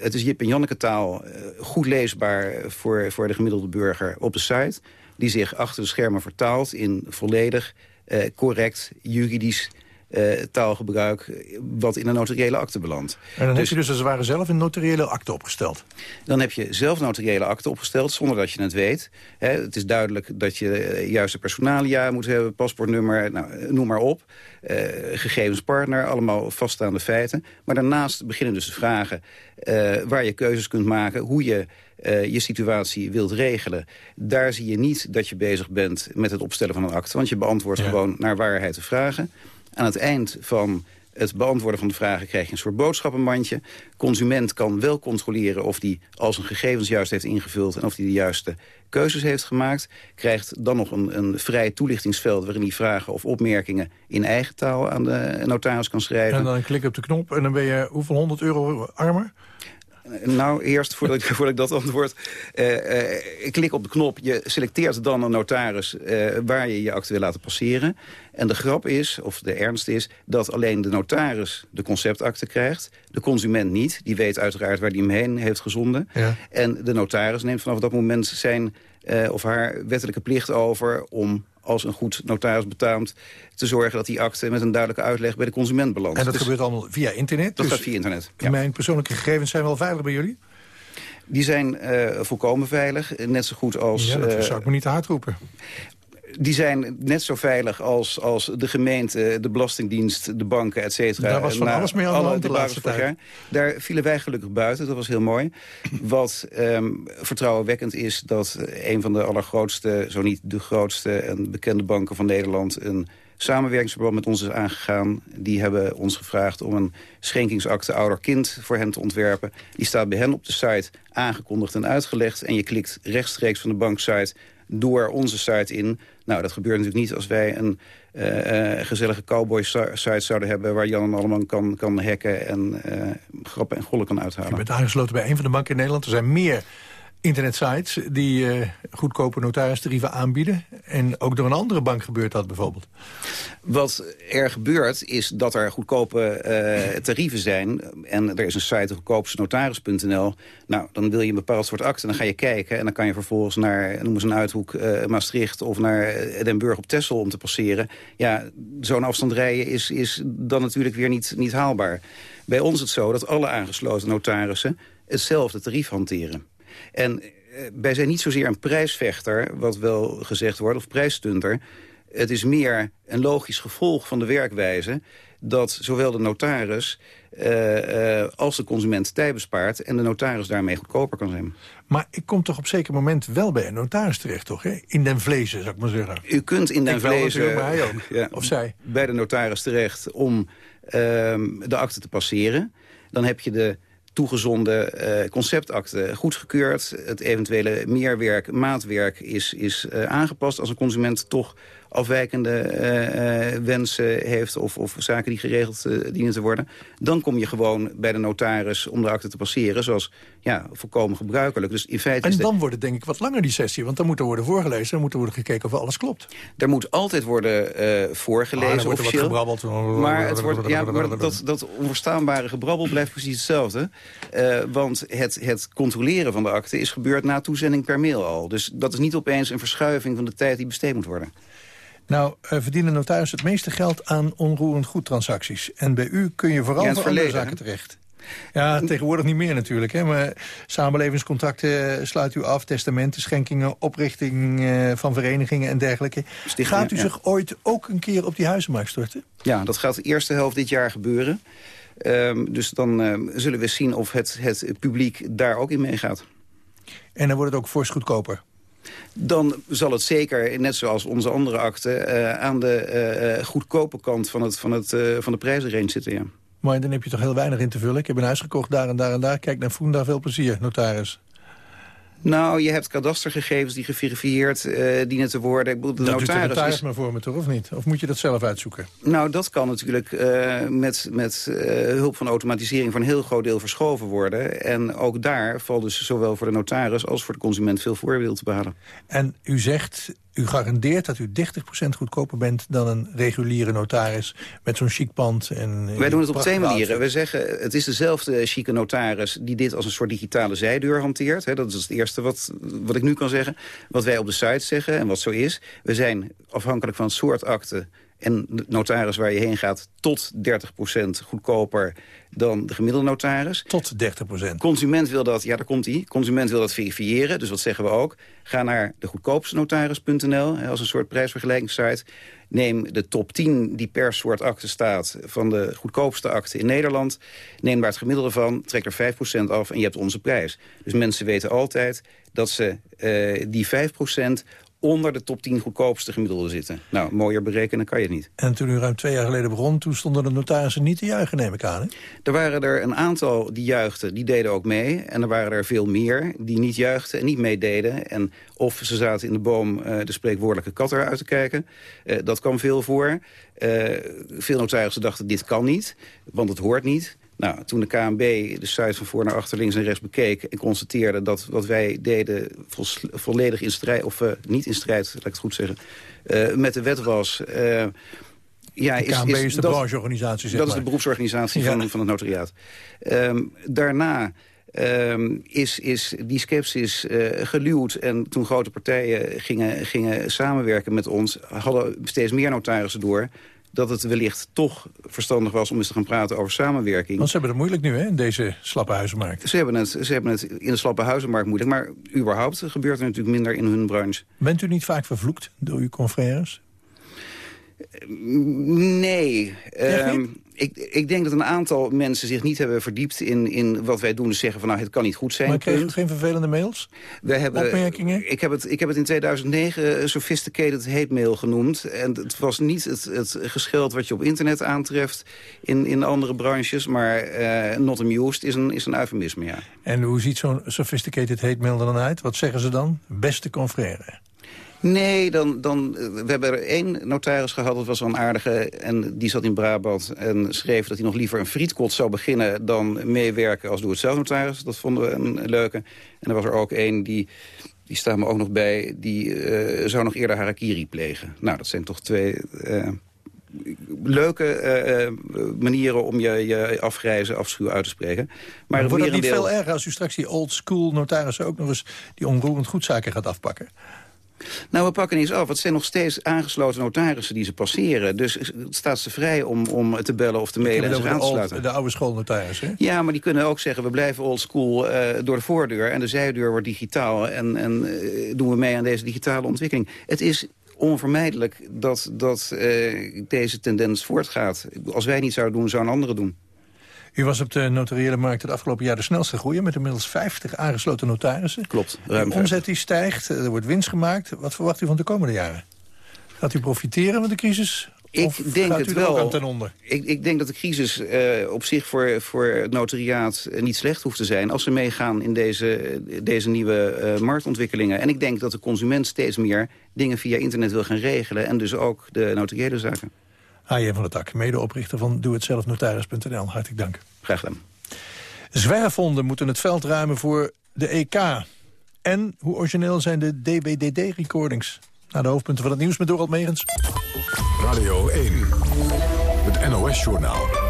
het is Jip en Janneke taal goed leesbaar... Voor, voor de gemiddelde burger op de site die zich achter de schermen vertaalt in volledig uh, correct juridisch taalgebruik wat in een notariële akte belandt. En dan dus, heb je dus als het ware zelf een notariële akte opgesteld? Dan heb je zelf notariële akte opgesteld zonder dat je het weet. He, het is duidelijk dat je juiste personalia moet hebben, paspoortnummer, nou, noem maar op. Uh, gegevens partner, allemaal vaststaande feiten. Maar daarnaast beginnen dus de vragen uh, waar je keuzes kunt maken... hoe je uh, je situatie wilt regelen. Daar zie je niet dat je bezig bent met het opstellen van een akte. Want je beantwoordt ja. gewoon naar waarheid de vragen. Aan het eind van het beantwoorden van de vragen krijg je een soort boodschappenmandje. Consument kan wel controleren of die al zijn gegevens juist heeft ingevuld... en of hij de juiste keuzes heeft gemaakt. Krijgt dan nog een, een vrij toelichtingsveld... waarin hij vragen of opmerkingen in eigen taal aan de notaris kan schrijven. En dan klik op de knop en dan ben je hoeveel honderd euro armer? Nou, eerst, voordat ik, <laughs> voordat ik dat antwoord... Uh, uh, klik op de knop, je selecteert dan een notaris... Uh, waar je je acte wil laten passeren. En de grap is, of de ernst is... dat alleen de notaris de conceptakte krijgt. De consument niet. Die weet uiteraard waar hij hem heen heeft gezonden. Ja. En de notaris neemt vanaf dat moment zijn... of haar wettelijke plicht over om als een goed notaris betaamt... te zorgen dat die akte met een duidelijke uitleg bij de consument belandt. En dat Dus gebeurt allemaal via internet? Dat dus gaat via internet. ja. Mijn persoonlijke gegevens zijn wel veilig bij jullie? Die zijn eh, volkomen veilig, net zo goed als... Ja, dat eh, zou ik me niet te hard roepen. Die zijn net zo veilig als, als de gemeente, de Belastingdienst, de banken, et cetera. Daar was van Na alles mee aan de hand de laatste jaar. Daar vielen wij gelukkig buiten, dat was heel mooi. Wat ehm, vertrouwenwekkend is dat een van de allergrootste, zo niet de grootste en bekende banken van Nederland... een samenwerkingsverband met ons is aangegaan. Die hebben ons gevraagd om een schenkingsakte ouder-kind voor hen te ontwerpen. Die staat bij hen op de site aangekondigd en uitgelegd. En je klikt rechtstreeks van de banksite door onze site in. Nou, dat gebeurt natuurlijk niet als wij een eh, eh, gezellige cowboy-site zouden hebben... waar Jan en allemaal kan, kan hacken en eh, grappen en gollen kan uithalen. Je bent aangesloten bij een van de banken in Nederland. Er zijn meer internetsites die eh, goedkope notaristarieven aanbieden. En ook door een andere bank gebeurt dat bijvoorbeeld. Wat er gebeurt is dat er goedkope eh, tarieven zijn. En er is een site, goedkoopstenotaris.nl. Nou, dan wil je een bepaald soort akte. Dan ga je kijken en dan kan je vervolgens naar, noem eens een uithoek, eh, Maastricht... of naar Den Burg op Texel om te passeren. Ja, zo'n afstand rijden is, is dan natuurlijk weer niet, niet haalbaar. Bij ons is het zo dat alle aangesloten notarissen hetzelfde tarief hanteren. En eh, wij zijn niet zozeer een prijsvechter, wat wel gezegd wordt, of prijsstunter. Het is meer een logisch gevolg van de werkwijze dat zowel de notaris eh, eh, als de consument tijd bespaart... en de notaris daarmee goedkoper kan zijn. Maar ik kom toch op zeker moment wel bij een notaris terecht, toch? Hè? In den vlezen, zou ik maar zeggen. U kunt in den vlezen <laughs> ja, Of zij. bij de notaris terecht om ehm, de akte te passeren. Dan heb je de toegezonde eh, conceptakte goedgekeurd. Het eventuele meerwerk, maatwerk is, is eh, aangepast als een consument toch afwijkende eh, eh, wensen heeft... Of, of zaken die geregeld eh, dienen te worden... dan kom je gewoon bij de notaris om de akte te passeren... zoals ja, volkomen gebruikelijk. Dus in feite En de- dan wordt het denk ik wat langer die sessie. Want dan moet er worden voorgelezen. Dan moet er worden gekeken of alles klopt. Er moet altijd worden Ah, voorgelezen dan wordt officieel. gebrabbeld. Maar, het wordt, ja, maar dat, dat onverstaanbare gebrabbel blijft precies hetzelfde. Want het, het controleren van de akte is gebeurd na toezending per mail al. Dus dat is niet opeens een verschuiving van de tijd die besteed moet worden. Nou, eh, verdienen notarissen het meeste geld aan onroerend goedtransacties. En bij u kun je vooral Ja, voor andere zaken terecht. Ja, tegenwoordig niet meer natuurlijk. Hè, maar samenlevingscontracten eh, sluit u af, testamenten, schenkingen, oprichting eh, van verenigingen en dergelijke. Gaat u ja. zich ooit ook een keer op die huizenmarkt storten? Ja, dat gaat de eerste helft dit jaar gebeuren. Ehm, dus dan ehm, zullen we zien of het, het publiek daar ook in meegaat. En dan wordt het ook fors goedkoper. Dan zal het zeker, net zoals onze andere akten... eh, aan de eh, eh, goedkope kant van, het, van, het, van de prijzenrange zitten, ja. Maar dan heb je toch heel weinig in te vullen. Ik heb een huis gekocht daar en daar en daar. Kijk naar Foenda, veel plezier, notaris. Nou, je hebt kadastergegevens die geverifieerd eh, dienen te worden. Ik bedoel, de dat doet de notaris notaris is- maar voor me toch, of niet? Of moet je dat zelf uitzoeken? Nou, dat kan natuurlijk eh, met, met eh, hulp van automatisering... voor een heel groot deel verschoven worden. En ook daar valt dus zowel voor de notaris als voor de consument... veel voordeel te behalen. En u zegt, u garandeert dat u 30% goedkoper bent... dan een reguliere notaris met zo'n chic pand. En, eh, Wij doen het op twee manieren. We zeggen, het is dezelfde chique notaris die dit als een soort digitale zijdeur hanteert. Dat is het eerste wat, wat ik nu kan zeggen. Wat wij op de site zeggen en wat zo is. We zijn afhankelijk van soort akte en de notaris waar je heen gaat... tot 30% goedkoper dan de gemiddelde notaris. Tot 30%. Consument wil dat, ja daar komt hij. Consument wil dat verifiëren, dus wat zeggen we ook? Ga naar de goedkoopste notaris.nl als een soort prijsvergelijkingssite. Neem de top 10 die per soort akte staat van de goedkoopste akte in Nederland. Neem daar het gemiddelde van, trek er 5% af en je hebt onze prijs. Dus mensen weten altijd dat ze eh, die 5% onder de top 10 goedkoopste gemiddelde zitten. Nou, mooier berekenen kan je het niet. En toen u ruim twee jaar geleden begon... toen stonden de notarissen niet te juichen, neem ik aan. Hè? Er waren er een aantal die juichten, die deden ook mee. En er waren er veel meer die niet juichten en niet meededen. En of ze zaten in de boom eh, de spreekwoordelijke kat eruit te kijken. Eh, dat kwam veel voor. Eh, veel notarissen dachten, dit kan niet, want het hoort niet. Nou, toen de KNB de site van voor naar achter, links en rechts bekeek... en constateerde dat wat wij deden volledig in strijd... of eh, niet in strijd, laat ik het goed zeggen, eh, met de wet was... eh, ja, De KNB is de dat- brancheorganisatie, zeg Dat is de beroepsorganisatie Ja. van, van het notariaat. Ehm, daarna ehm, is, is die sceptisch uh, geluwd. En toen grote partijen gingen, gingen samenwerken met ons... hadden steeds meer notarissen door dat het wellicht toch verstandig was om eens te gaan praten over samenwerking. Want ze hebben het moeilijk nu, hè, in deze slappe huizenmarkt. Ze hebben, het, ze hebben het in de slappe huizenmarkt moeilijk. Maar überhaupt gebeurt er natuurlijk minder in hun branche. Bent u niet vaak vervloekt door uw confrères? Nee. Um, ik, ik denk dat een aantal mensen zich niet hebben verdiept in, in wat wij doen. Dus zeggen van nou, het kan niet goed zijn. Maar kreeg geen vervelende mails? We hebben, Opmerkingen? Ik heb, het, ik heb het in 2009 sophisticated hate mail genoemd. En het was niet het, het gescheld wat je op internet aantreft in, in andere branches. Maar uh, not amused is een, is een eufemisme, ja. En hoe ziet zo'n sophisticated hate mail er dan uit? Wat zeggen ze dan? Beste confrère. Nee, dan, dan, we hebben er één notaris gehad, dat was wel een aardige... en die zat in Brabant en schreef dat hij nog liever een frietkot zou beginnen... dan meewerken als doe-het-zelf notaris. Dat vonden we een leuke. En er was er ook één die, die staat me ook nog bij... die uh, zou nog eerder harakiri plegen. Nou, dat zijn toch twee... Uh, leuke uh, manieren om je, je afgrijzen, afschuw uit te spreken. Maar, maar wordt het niet veel erger als u straks die old school notarissen ook nog eens die onroerend goedzaken gaat afpakken? Nou, we pakken eens af. Het zijn nog steeds aangesloten notarissen die ze passeren. Dus het staat ze vrij om, om te bellen of te mailen en zich aan te sluiten. De oude schoolnotaris, hè? Ja, maar die kunnen ook zeggen... we blijven old school uh, door de voordeur en de zijdeur wordt digitaal... en, en uh, doen we mee aan deze digitale ontwikkeling. Het is onvermijdelijk dat, dat uh, deze tendens voortgaat. Als wij niet zouden doen, zou een andere doen. U was op de notariële markt het afgelopen jaar de snelste groeien... met inmiddels 50 aangesloten notarissen. Klopt, ruim De omzet die stijgt, er wordt winst gemaakt. Wat verwacht u van de komende jaren? Gaat u profiteren van de crisis? Ik of denk gaat het u wel. Aan ten onder? Ik, ik, denk dat de crisis uh, op zich voor, voor het notariaat niet slecht hoeft te zijn... als ze meegaan in deze, deze nieuwe uh, marktontwikkelingen. En ik denk dat de consument steeds meer dingen via internet wil gaan regelen... en dus ook de notariële zaken. H.J. van der Tak, medeoprichter van doe-het-zelf-notaris.nl. Hartelijk dank. Graag gedaan. Zwerfhonden moeten het veld ruimen voor de EK. En hoe origineel zijn de DBDD-recordings? Naar de hoofdpunten van het nieuws met Dorald Megens. Radio 1, het NOS-journaal.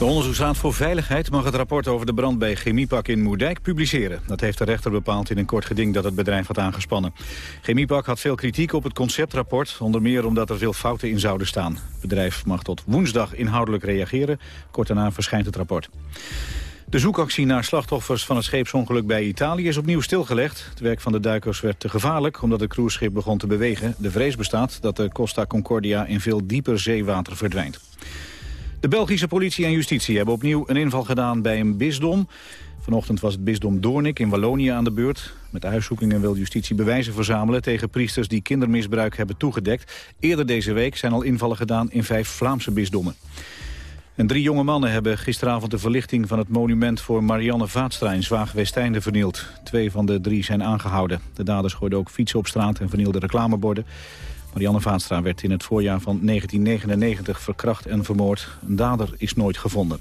De Onderzoeksraad voor Veiligheid mag het rapport over de brand bij Chemiepak in Moerdijk publiceren. Dat heeft de rechter bepaald in een kort geding dat het bedrijf had aangespannen. Chemiepak had veel kritiek op het conceptrapport, onder meer omdat er veel fouten in zouden staan. Het bedrijf mag tot woensdag inhoudelijk reageren. Kort daarna verschijnt het rapport. De zoekactie naar slachtoffers van het scheepsongeluk bij Italië is opnieuw stilgelegd. Het werk van de duikers werd te gevaarlijk omdat het cruiseschip begon te bewegen. De vrees bestaat dat de Costa Concordia in veel dieper zeewater verdwijnt. De Belgische politie en justitie hebben opnieuw een inval gedaan bij een bisdom. Vanochtend was het bisdom Doornik in Wallonië aan de beurt. Met huiszoekingen wil justitie bewijzen verzamelen tegen priesters die kindermisbruik hebben toegedekt. Eerder deze week zijn al invallen gedaan in vijf Vlaamse bisdommen. En drie jonge mannen hebben gisteravond de verlichting van het monument voor Marianne Vaatstra in Zwaag-Westeinde vernield. Twee van de drie zijn aangehouden. De daders gooiden ook fietsen op straat en vernielden reclameborden. Marianne Vaatstra werd in het voorjaar van 1999 verkracht en vermoord. Een dader is nooit gevonden.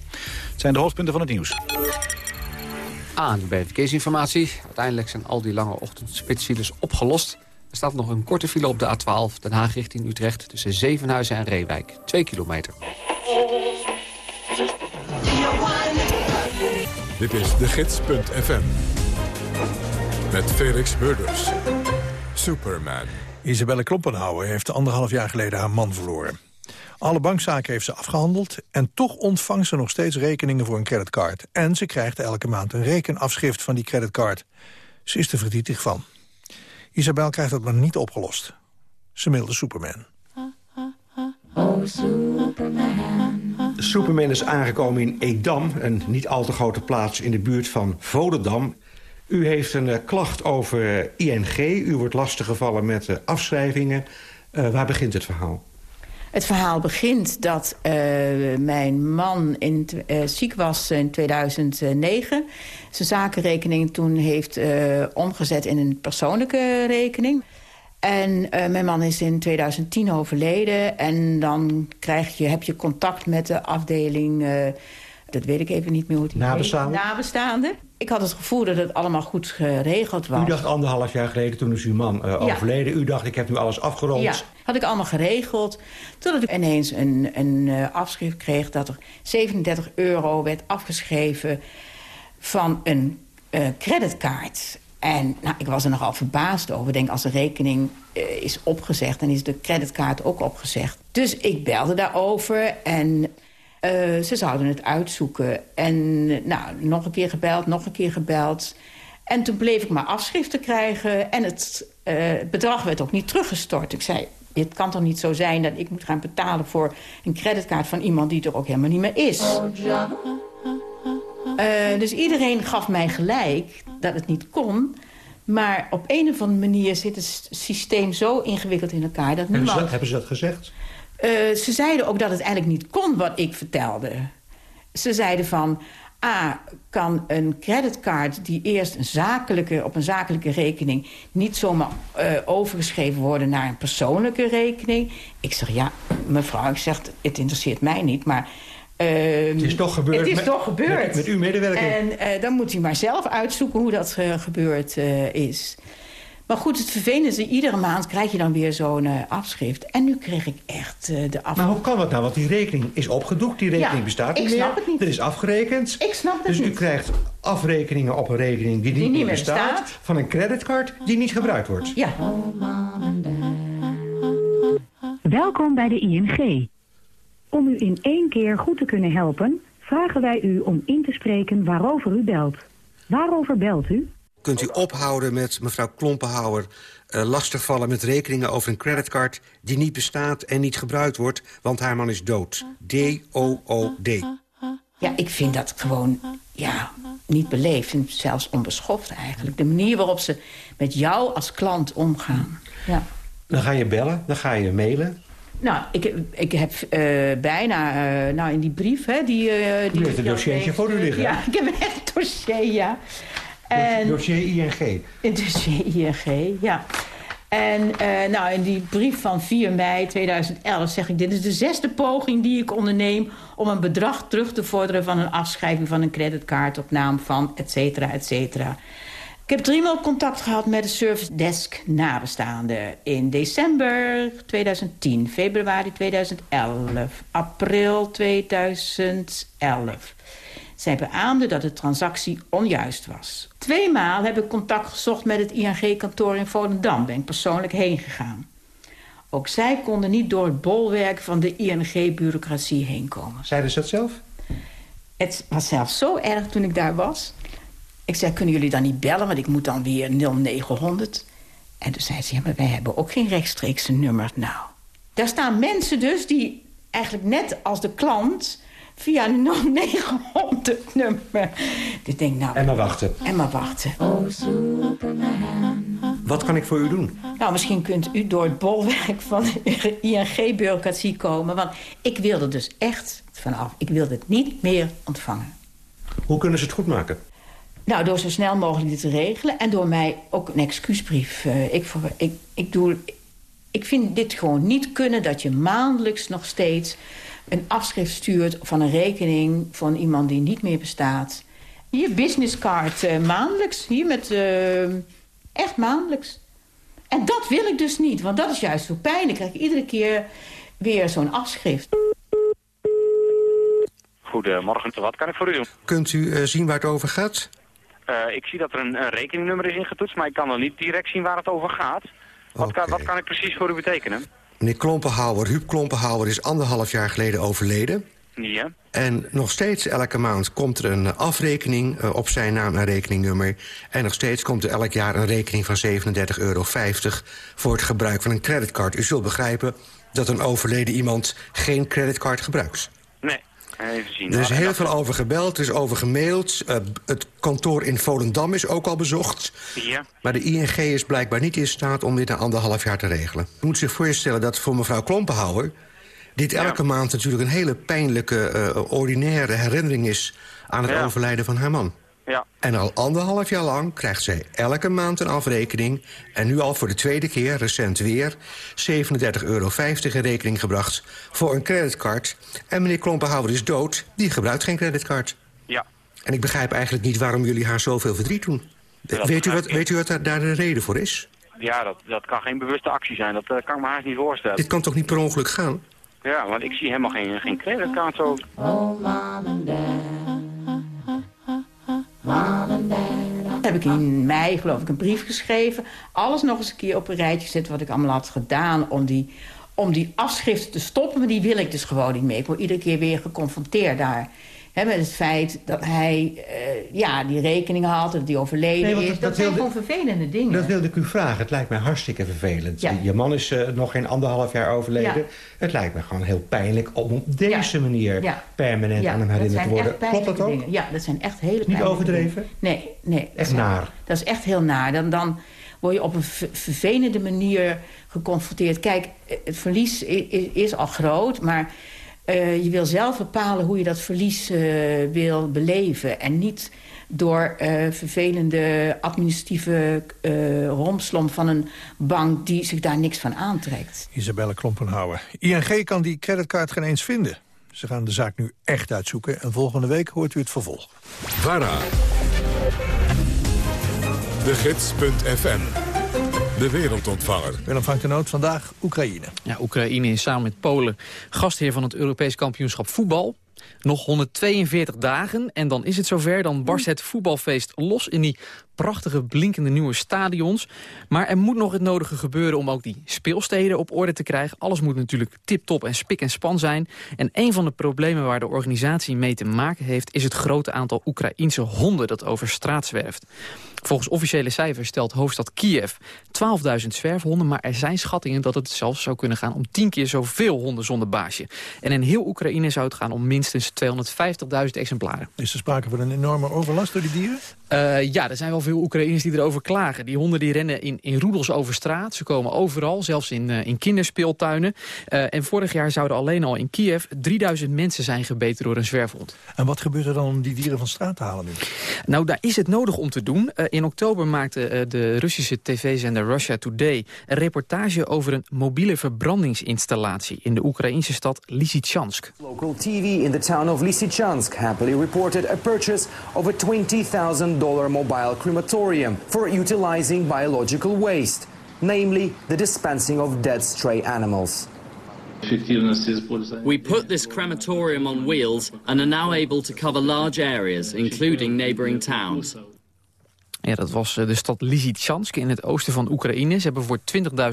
Het zijn de hoofdpunten van het nieuws. Aan bij de verkeersinformatie. Uiteindelijk zijn al die lange ochtendspitsfiles opgelost. Er staat nog een korte file op de A12, Den Haag richting Utrecht... tussen Zevenhuizen en Reewijk, 2 kilometer. Dit is de gids.fm. Met Felix Murders. Superman. Isabelle Kloppenhouwer heeft anderhalf jaar geleden haar man verloren. Alle bankzaken heeft ze afgehandeld en toch ontvangt ze nog steeds rekeningen voor een creditcard. En ze krijgt elke maand een rekenafschrift van die creditcard. Ze is er verdrietig van. Isabel krijgt dat maar niet opgelost. Ze mailde Superman. Superman. Superman is aangekomen in Edam, een niet al te grote plaats in de buurt van Volendam. U heeft een uh, klacht over ING. U wordt lastiggevallen met uh, afschrijvingen. Uh, waar begint het verhaal? Het verhaal begint dat mijn man in, ziek was in 2009. Zijn zakenrekening toen heeft omgezet in een persoonlijke rekening. En mijn man is in 2010 overleden. En dan krijg je, heb je contact met de afdeling... dat weet ik even niet meer hoe die Nabestaanden? heet. Nabestaanden. Ik had het gevoel dat het allemaal goed geregeld was. U dacht anderhalf jaar geleden, toen is uw man uh, ja. overleden. U dacht, ik heb nu alles afgerond. Ja, had ik allemaal geregeld. Totdat ik ineens een, een uh, afschrift kreeg dat er 37 euro werd afgeschreven... van een uh, creditkaart. En nou, ik was er nogal verbaasd over. Ik denk, als de rekening is opgezegd... dan is de creditkaart ook opgezegd. Dus ik belde daarover en uh, ze zouden het uitzoeken. En nou, nog een keer gebeld, nog een keer gebeld. En toen bleef ik maar afschriften krijgen. En het bedrag werd ook niet teruggestort. Ik zei, het kan toch niet zo zijn dat ik moet gaan betalen... voor een creditkaart van iemand die er ook helemaal niet meer is. Uh, dus iedereen gaf mij gelijk dat het niet kon. Maar op een of andere manier zit het systeem zo ingewikkeld in elkaar... dat niemand... Hebben ze dat, hebben ze dat gezegd? Uh, ze zeiden ook dat het eigenlijk niet kon wat ik vertelde. Ze zeiden van... A, kan een creditcard die eerst een zakelijke, op een zakelijke rekening... niet zomaar uh, overgeschreven worden naar een persoonlijke rekening? Ik zeg, ja, mevrouw, ik zeg, het interesseert mij niet, maar... Uh, het is toch gebeurd. Het is met, toch gebeurd. Met, met uw medewerking. En uh, dan moet u maar zelf uitzoeken hoe dat gebeurd is. Maar goed, het vervelende is, iedere maand krijg je dan weer zo'n uh, afschrift. En nu kreeg ik echt uh, de afschrift. Maar hoe kan dat nou? Want die rekening is opgedoekt, die rekening ja, bestaat niet meer. Ik snap het niet. Er is afgerekend. Ik snap het dus niet. Dus u krijgt afrekeningen op een rekening die, die niet, niet meer bestaat, bestaat. Van een creditcard die niet gebruikt wordt. Ja. Welkom bij de ING. Om u in één keer goed te kunnen helpen... vragen wij u om in te spreken waarover u belt. Waarover belt u? Kunt u ophouden met mevrouw Klompenhouwer uh, lastigvallen met rekeningen over een creditcard... die niet bestaat en niet gebruikt wordt, want haar man is dood. D-O-O-D. Ja, ik vind dat gewoon ja, niet beleefd en zelfs onbeschoft eigenlijk. De manier waarop ze met jou als klant omgaan. Ja. Dan ga je bellen, dan ga je mailen. Nou, ik, ik heb uh, bijna, uh, nou in die brief, hè, die... Uh, die u heeft een dossiertje voor u liggen. Ja, <laughs> ik heb echt een dossier, ja. En, dossier ING. Een dossier ING, ja. En uh, nou, in die brief van 4 mei 2011 zeg ik... dit is de zesde poging die ik onderneem... om een bedrag terug te vorderen van een afschrijving van een creditcard... op naam van et cetera, et cetera. Ik heb driemaal contact gehad met de service desk nabestaanden. In december 2010, februari 2011, april 2011. Zij beaamden dat de transactie onjuist was. Tweemaal heb ik contact gezocht met het ING-kantoor in Volendam. Ben ik persoonlijk heen gegaan. Ook zij konden niet door het bolwerk van de ING-bureaucratie heen komen. Zeiden ze dat zelf? Het was zelfs zo erg toen ik daar was. Ik zei, kunnen jullie dan niet bellen? Want ik moet dan weer 0900. En toen zei ze, ja, maar wij hebben ook geen rechtstreekse nummer. Nou, daar staan mensen dus die eigenlijk net als de klant via een 0900 nummer. Dus ik denk, nou... En maar wachten. En maar wachten. Oh, Superman. Wat kan ik voor u doen? Nou, misschien kunt u door het bolwerk van de ING-bureaucratie komen. Want ik wilde dus echt vanaf. Ik wilde het niet meer ontvangen. Hoe kunnen ze het goed maken? Nou, door zo snel mogelijk dit te regelen. En door mij ook een excuusbrief. Uh, ik, voor, ik, ik, doe, ik vind dit gewoon niet kunnen... dat je maandelijks nog steeds een afschrift stuurt van een rekening van iemand die niet meer bestaat. Hier, businesscard, uh, maandelijks. Hier met, uh, echt maandelijks. En dat wil ik dus niet, want dat is juist zo pijn. Ik krijg iedere keer weer zo'n afschrift. Goedemorgen, wat kan ik voor u doen? Kunt u uh, zien waar het over gaat? Uh, ik zie dat er een, een, rekeningnummer is ingetoetst, maar ik kan nog niet direct zien waar het over gaat. Wat, okay. kan, wat kan ik precies voor u betekenen? Meneer Klompenhouwer, Huub Klompenhouwer is anderhalf jaar geleden overleden. Ja. En nog steeds elke maand komt er een afrekening uh, op zijn naam en rekeningnummer. En nog steeds komt er elk jaar een rekening van 37,50 euro voor het gebruik van een creditcard. U zult begrijpen dat een overleden iemand geen creditcard gebruikt. Nee. Even zien. Er is heel veel over gebeld, er is over gemaild. Uh, het kantoor in Volendam is ook al bezocht. Ja. Maar de ING is blijkbaar niet in staat om dit na anderhalf jaar te regelen. U moet zich voorstellen dat voor mevrouw Klompenhouwer... dit elke ja. maand natuurlijk een hele pijnlijke, uh, ordinaire herinnering is... aan het ja. overlijden van haar man. Ja. En al anderhalf jaar lang krijgt zij elke maand een afrekening... en nu al voor de tweede keer, recent weer... 37,50 euro in rekening gebracht voor een creditcard. En meneer Klompenhouwer is dood, die gebruikt geen creditcard. Ja. En ik begrijp eigenlijk niet waarom jullie haar zoveel verdriet doen. Weet, u wat, weet u wat daar, daar de reden voor is? Ja, dat, dat kan geen bewuste actie zijn. Dat uh, kan ik me haast niet voorstellen. Dit kan toch niet per ongeluk gaan? Ja, want ik zie helemaal geen, geen creditcard zo. Oh, mom heb ik in mei, geloof ik, een brief geschreven. Alles nog eens een keer op een rijtje gezet wat ik allemaal had gedaan... om die, om die afschriften te stoppen, maar die wil ik dus gewoon niet meer. Ik word iedere keer weer geconfronteerd daar met het feit dat hij uh, ja, die rekeningen had, dat hij overleden nee, is. Dat, dat zijn gewoon vervelende dingen. Dat wilde ik u vragen. Het lijkt mij hartstikke vervelend. Ja. Je man is uh, nog geen anderhalf jaar overleden. Ja. Het lijkt me gewoon heel pijnlijk om op deze manier permanent aan hem herinnerd te worden. Klopt dat ook? Dingen. Ja, dat zijn echt hele Niet overdreven? Dingen. Nee, nee. Echt naar? Dat is echt heel naar. Dan, dan word je op een vervelende manier geconfronteerd. Kijk, het verlies is, is al groot, maar uh, je wil zelf bepalen hoe je dat verlies uh, wil beleven. En niet door uh, vervelende administratieve romslom van een bank... die zich daar niks van aantrekt. Isabelle Klompenhouwer. ING kan die creditcard geen eens vinden. Ze gaan de zaak nu echt uitzoeken. En volgende week hoort u het vervolg. VARA. De Gids.fm de wereldontvanger. Willem van de Noot, vandaag Oekraïne. Ja, Oekraïne is samen met Polen gastheer van het Europees kampioenschap voetbal. Nog 142 dagen en dan is het zover. Dan barst het voetbalfeest los in die prachtige blinkende nieuwe stadions. Maar er moet nog het nodige gebeuren om ook die speelsteden op orde te krijgen. Alles moet natuurlijk tip-top en spik en span zijn. En een van de problemen waar de organisatie mee te maken heeft... is het grote aantal Oekraïense honden dat over straat zwerft. Volgens officiële cijfers stelt hoofdstad Kiev 12.000 zwerfhonden... maar er zijn schattingen dat het zelfs zou kunnen gaan om 10 keer zoveel honden zonder baasje. En in heel Oekraïne zou het gaan om minstens 250.000 exemplaren. Is er sprake van een enorme overlast door die dieren? Uh, ja, er zijn wel veel Oekraïners die erover klagen. Die honden die rennen in, in roedels over straat. Ze komen overal, zelfs in, uh, in kinderspeeltuinen. Uh, en vorig jaar zouden alleen al in Kiev 3000 mensen zijn gebeten door een zwerfhond. En wat gebeurt er dan om die dieren van straat te halen nu? Nou, daar is het nodig om te doen. In oktober maakte de Russische tv-zender Russia Today... een reportage over een mobiele verbrandingsinstallatie... in de Oekraïnse stad Lysychansk. Local TV in the town of Lysychansk happily reported a purchase of a 20,000 mobile crematorium for utilizing biological waste, namely the dispensing of dead stray animals. We put this crematorium on wheels and are now able to cover large areas, including neighboring towns. Ja, dat was eh, de stad Lysychansk in het oosten van Oekraïne. Ze hebben voor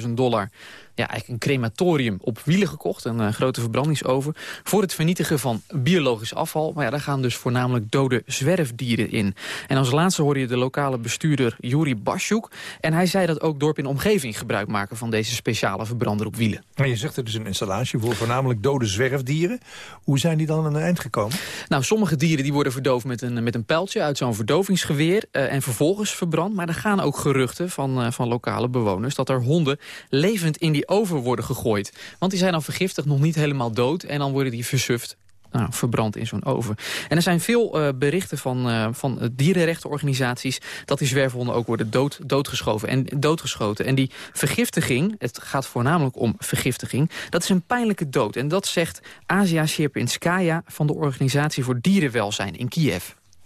20.000 dollar ja, eigenlijk een crematorium op wielen gekocht. Een uh, grote verbrandingsoven. Voor het vernietigen van biologisch afval. Maar ja, daar gaan dus voornamelijk dode zwerfdieren in. En als laatste hoorde je de lokale bestuurder Juri Basjuk. En hij zei dat ook dorp in omgeving gebruik maken van deze speciale verbrander op wielen. Maar je zegt er dus een installatie voor voornamelijk dode zwerfdieren. Hoe zijn die dan aan het eind gekomen? Nou, sommige dieren die worden verdoofd met een, met een pijltje uit zo'n verdovingsgeweer. Uh, en vervolgens verbrand. Maar er gaan ook geruchten van, uh, van lokale bewoners dat er honden levend in die over worden gegooid. Want die zijn dan vergiftigd, nog niet helemaal dood. En dan worden die versuft nou, verbrand in zo'n oven. En er zijn veel uh, berichten van, uh, van dierenrechtenorganisaties... dat die zwerfhonden ook worden dood, doodgeschoven en doodgeschoten. En die vergiftiging, het gaat voornamelijk om vergiftiging... dat is een pijnlijke dood. En dat zegt Asia Sherpinskaya van de Organisatie voor Dierenwelzijn in Kiev.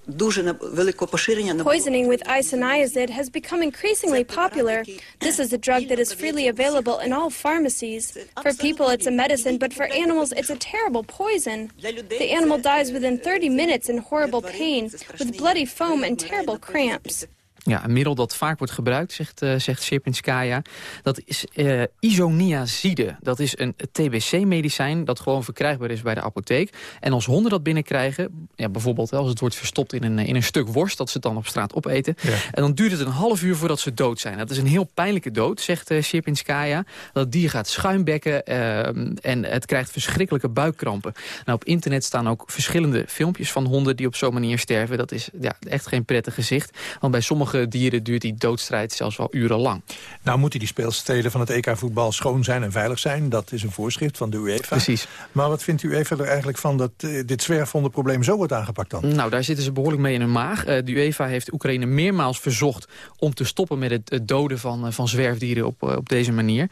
Poisoning with isoniazid has become increasingly popular. This is a drug that is freely available in all pharmacies. For people, it's a medicine, but for animals, it's a terrible poison. The animal dies within 30 minutes in horrible pain, with bloody foam and terrible cramps. Ja, een middel dat vaak wordt gebruikt, zegt, uh, zegt Sierpinskaya, dat is uh, isoniazide. Dat is een TBC-medicijn dat gewoon verkrijgbaar is bij de apotheek. En als honden dat binnenkrijgen, ja, bijvoorbeeld als het wordt verstopt in een, in een stuk worst... dat ze het dan op straat opeten, ja. en dan duurt het een half uur voordat ze dood zijn. Dat is een heel pijnlijke dood, zegt uh, Sierpinskaya. Dat dier gaat schuimbekken en het krijgt verschrikkelijke buikkrampen. Nou, op internet staan ook verschillende filmpjes van honden die op zo'n manier sterven. Dat is ja, echt geen prettig gezicht, want bij sommige dieren duurt die doodstrijd zelfs wel urenlang. Nou moeten die speelsteden van het EK-voetbal schoon zijn en veilig zijn. Dat is een voorschrift van de UEFA. Precies. Maar wat vindt u even er eigenlijk van dat uh, dit zwerfhondenprobleem zo wordt aangepakt dan? Nou, daar zitten ze behoorlijk mee in hun maag. Uh, de UEFA heeft Oekraïne meermaals verzocht om te stoppen met het, het doden van, uh, van zwerfdieren op, op deze manier.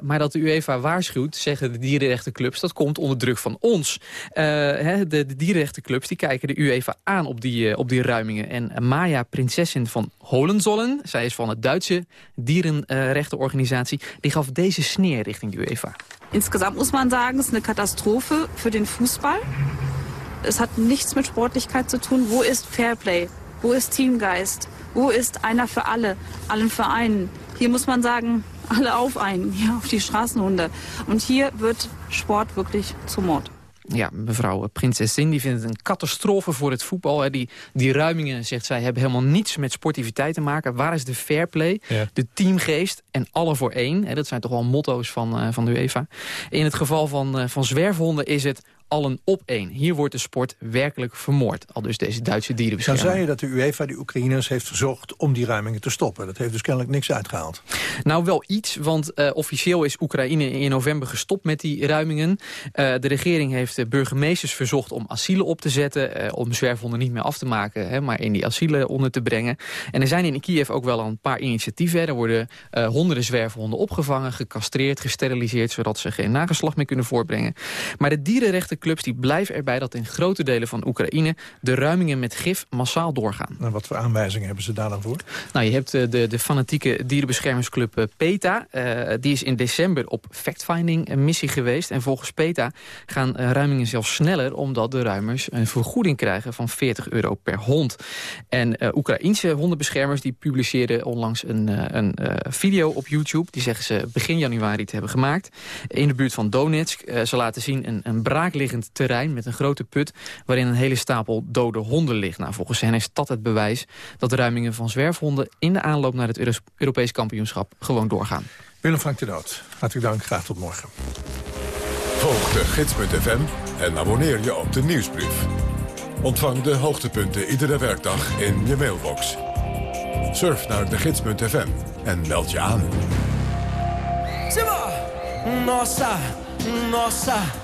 maar dat de UEFA waarschuwt, zeggen de dierenrechtenclubs, dat komt onder druk van ons. Hè, de, de dierenrechtenclubs die kijken de UEFA aan op die, op die ruimingen. En Maya, prinsesin van Holenzollen, zij is van het Duitse dierenrechtenorganisatie, die gaf deze sneer richting de UEFA. Insgesamt muss man sagen, es ist eine Katastrophe für den Fußball. Es hat nichts mit Sportlichkeit zu tun. Wo ist Fairplay? Wo ist Teamgeist? Wo ist einer für alle, allen Vereinen? Hier muss man sagen, alle auf einen, hier auf die Straßenhunde. Und hier wird Sport wirklich zum Mord. Ja, mevrouw Prinsesin die vindt het een catastrofe voor het voetbal. Die, die ruimingen, zegt zij, hebben helemaal niets met sportiviteit te maken. Waar is de fair play, de teamgeest en alle voor één? Dat zijn toch wel motto's van, uh, van de UEFA. In het geval van, uh, van zwerfhonden is het allen op één. Hier wordt de sport werkelijk vermoord. Al dus deze Duitse dierenbeschermer. Dan zei je dat de UEFA die Oekraïners heeft verzocht om die ruimingen te stoppen. Dat heeft dus kennelijk niks uitgehaald. Nou, wel iets, want uh, officieel is Oekraïne in november gestopt met die ruimingen. Uh, de regering heeft de burgemeesters verzocht om asielen op te zetten... Uh, om zwerfhonden niet meer af te maken, hè, maar in die asielen onder te brengen. En er zijn in Kiev ook wel een paar initiatieven. Er worden honderden zwerfhonden opgevangen, gecastreerd, gesteriliseerd... zodat ze geen nageslacht meer kunnen voortbrengen. Maar de dierenrechten clubs die blijven erbij dat in grote delen van Oekraïne... de ruimingen met gif massaal doorgaan. En wat voor aanwijzingen hebben ze daar dan voor? Nou, je hebt uh, de, de fanatieke dierenbeschermingsclub uh, PETA. Uh, die is in december op fact-finding missie geweest. En volgens PETA gaan ruimingen zelfs sneller... omdat de ruimers een vergoeding krijgen van 40 euro per hond. En Oekraïense hondenbeschermers die publiceerden onlangs een, een video op YouTube. Die zeggen ze begin januari te hebben gemaakt. In de buurt van Donetsk. ze laten zien een, een terrein met een grote put... waarin een hele stapel dode honden ligt. Nou, volgens hen is dat het bewijs dat de ruimingen van zwerfhonden... in de aanloop naar het Europees kampioenschap gewoon doorgaan. Willem Frank de Noot, hartelijk dank. Graag tot morgen. Volg de gids.fm en abonneer je op de nieuwsbrief. Ontvang de hoogtepunten iedere werkdag in je mailbox. Surf naar de gids.fm en meld je aan. Nossa, nossa...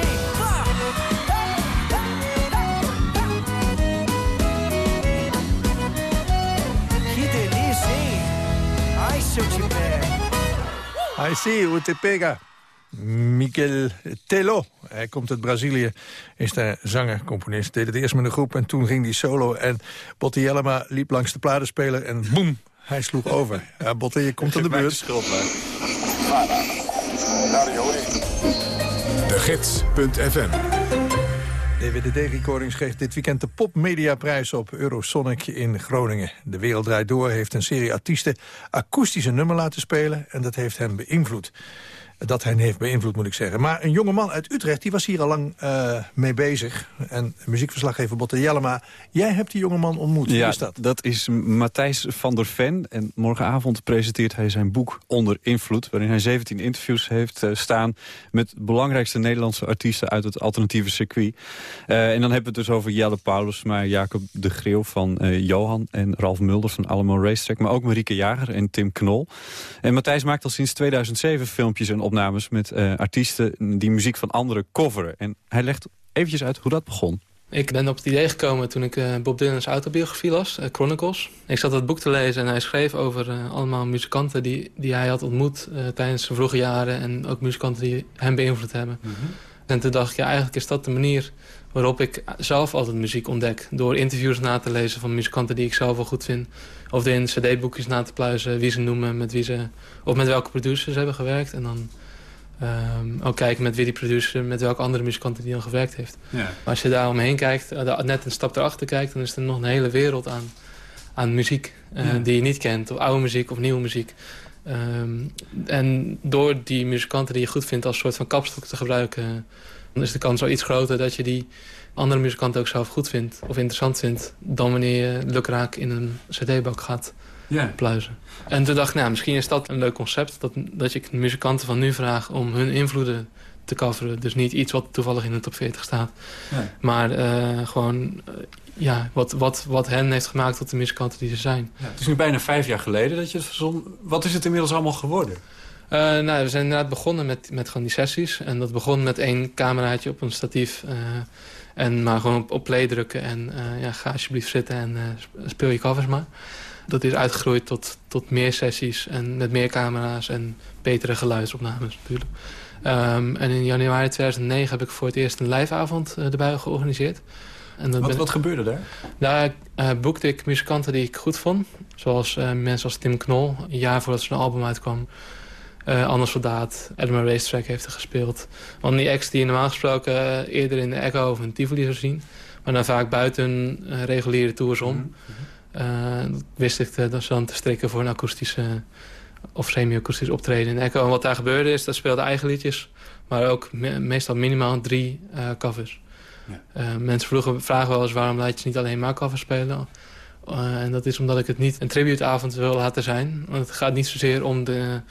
I see, hoe te pega. Mikel Telo. Hij komt uit Brazilië, is daar zanger, componist. Deed het eerst met een groep en toen ging hij solo. En Botti Jellema liep langs de platenspeler en boem, hij sloeg over. Ja, Botti, je komt aan de beurt. De Gids.fm De DWDD Recordings kreeg dit weekend de Pop Mediaprijs op Eurosonic in Groningen. De Wereld Draait Door heeft een serie artiesten akoestische nummer laten spelen... en dat heeft hem beïnvloed dat hen heeft beïnvloed, moet ik zeggen. Maar een jonge man uit Utrecht, die was hier al lang uh, mee bezig. En muziekverslaggever Botte Jellema, jij hebt die jonge man ontmoet. Ja, Wie is dat? dat is Matthijs van der Ven. En morgenavond presenteert hij zijn boek Onder Invloed... waarin hij 17 interviews heeft uh, staan... met belangrijkste Nederlandse artiesten uit het alternatieve circuit. Uh, en dan hebben we het dus over Jelle Paulus, maar Jacob de Greeuw van Johan... en Ralf Mulder van Allemaal Racetrack, maar ook Marieke Jager en Tim Knol. En Matthijs maakt al sinds 2007 filmpjes en opnames met uh, artiesten die muziek van anderen coveren. En hij legt eventjes uit hoe dat begon. Ik ben op het idee gekomen toen ik uh, Bob Dylan's autobiografie las, uh, Chronicles. Ik zat dat boek te lezen en hij schreef over uh, allemaal muzikanten die, die hij had ontmoet tijdens zijn vroege jaren. En ook muzikanten die hem beïnvloed hebben. Mm -hmm. En toen dacht ik, ja, eigenlijk is dat de manier waarop ik zelf altijd muziek ontdek. Door interviews na te lezen van muzikanten die ik zelf wel goed vind. Of in cd-boekjes na te pluizen wie ze noemen, met wie ze, of met welke producers ze hebben gewerkt. En dan um, ook kijken met wie die producer, met welke andere muzikanten die dan gewerkt heeft. Ja. Als je daar omheen kijkt, net een stap erachter kijkt... dan is er nog een hele wereld aan, aan muziek uh, ja. die je niet kent. Of oude muziek of nieuwe muziek. Um, en door die muzikanten die je goed vindt als soort van kapstok te gebruiken... dan is de kans wel iets groter dat je die andere muzikanten ook zelf goed vindt... of interessant vindt, dan wanneer je lukraak in een cd-bak gaat ja. pluizen. En toen dacht ik, nou, misschien is dat een leuk concept... dat, dat ik muzikanten van nu vraag om hun invloeden te coveren. Dus niet iets wat toevallig in de top 40 staat. Maar uh, gewoon uh, ja, wat, wat, wat hen heeft gemaakt tot de muzikanten die ze zijn. Ja, het is nu bijna vijf jaar geleden dat je het verzon. Wat is het inmiddels allemaal geworden? Uh, nou, we zijn inderdaad begonnen met, met gewoon die sessies. En dat begon met één cameraatje op een statief... en maar gewoon op, op play drukken en ja, ga alsjeblieft zitten en speel je covers maar dat is uitgegroeid tot, tot meer sessies en met meer camera's en betere geluidsopnames natuurlijk. Um, en in januari 2009 heb ik voor het eerst een liveavond erbij georganiseerd. En wat, wat gebeurde daar? Daar uh, boekte ik muzikanten die ik goed vond. Zoals uh, mensen als Tim Knol, een jaar voordat zijn album uitkwam. Uh, Anne Soldaat, Edmund Racetrack heeft er gespeeld. Want die acts die je normaal gesproken eerder in de Echo of in Tivoli zou zien. Maar dan vaak buiten reguliere tours om. Mm -hmm. Uh, wist ik te, dat dan te strikken voor een akoestische of semi-akoestisch optreden in Echo. En wat daar gebeurde is, dat speelde eigen liedjes, maar ook me meestal minimaal drie covers. Ja. Mensen vroegen, vragen wel eens waarom laat je niet alleen maar covers spelen. en dat is omdat ik het niet een tributeavond wil laten zijn. Want het gaat niet zozeer om de,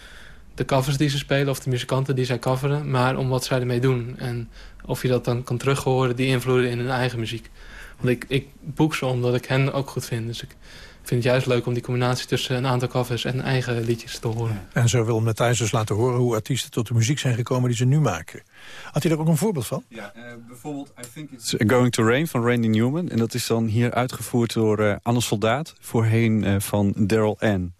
de covers die ze spelen of de muzikanten die zij coveren, maar om wat zij ermee doen. En of je dat dan kan terughoren, die invloeden in hun eigen muziek. Want ik, ik boek ze omdat ik hen ook goed vind. Dus ik vind het juist leuk om die combinatie tussen een aantal covers en eigen liedjes te horen. En zo wil Matthijs dus laten horen hoe artiesten tot de muziek zijn gekomen die ze nu maken. Had hij daar ook een voorbeeld van? Ja, uh, bijvoorbeeld I Think It's Going to Rain van Randy Newman. En dat is dan hier uitgevoerd door uh, Anne Soldaat, voorheen uh, van Daryl Ann.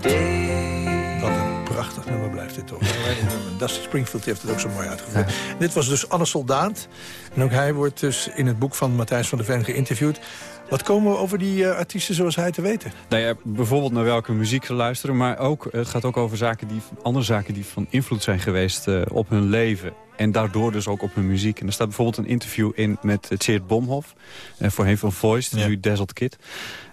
Today. Wat een prachtig nummer blijft dit toch. Dusty Springfield heeft het ook zo mooi uitgevoerd. Ja. Dit was dus Anne Soldaat. En ook hij wordt dus in het boek van Matthijs van der Ven geïnterviewd. Wat komen we over die uh, artiesten zoals hij te weten? Nou ja, bijvoorbeeld naar welke muziek ze luisteren. Maar ook, het gaat ook over zaken die, andere zaken die van invloed zijn geweest uh, op hun leven. En daardoor dus ook op hun muziek. En er staat bijvoorbeeld een interview in met Tjeerd Bomhoff. Uh, voorheen van Voice, ja. nu Dazzled Kid.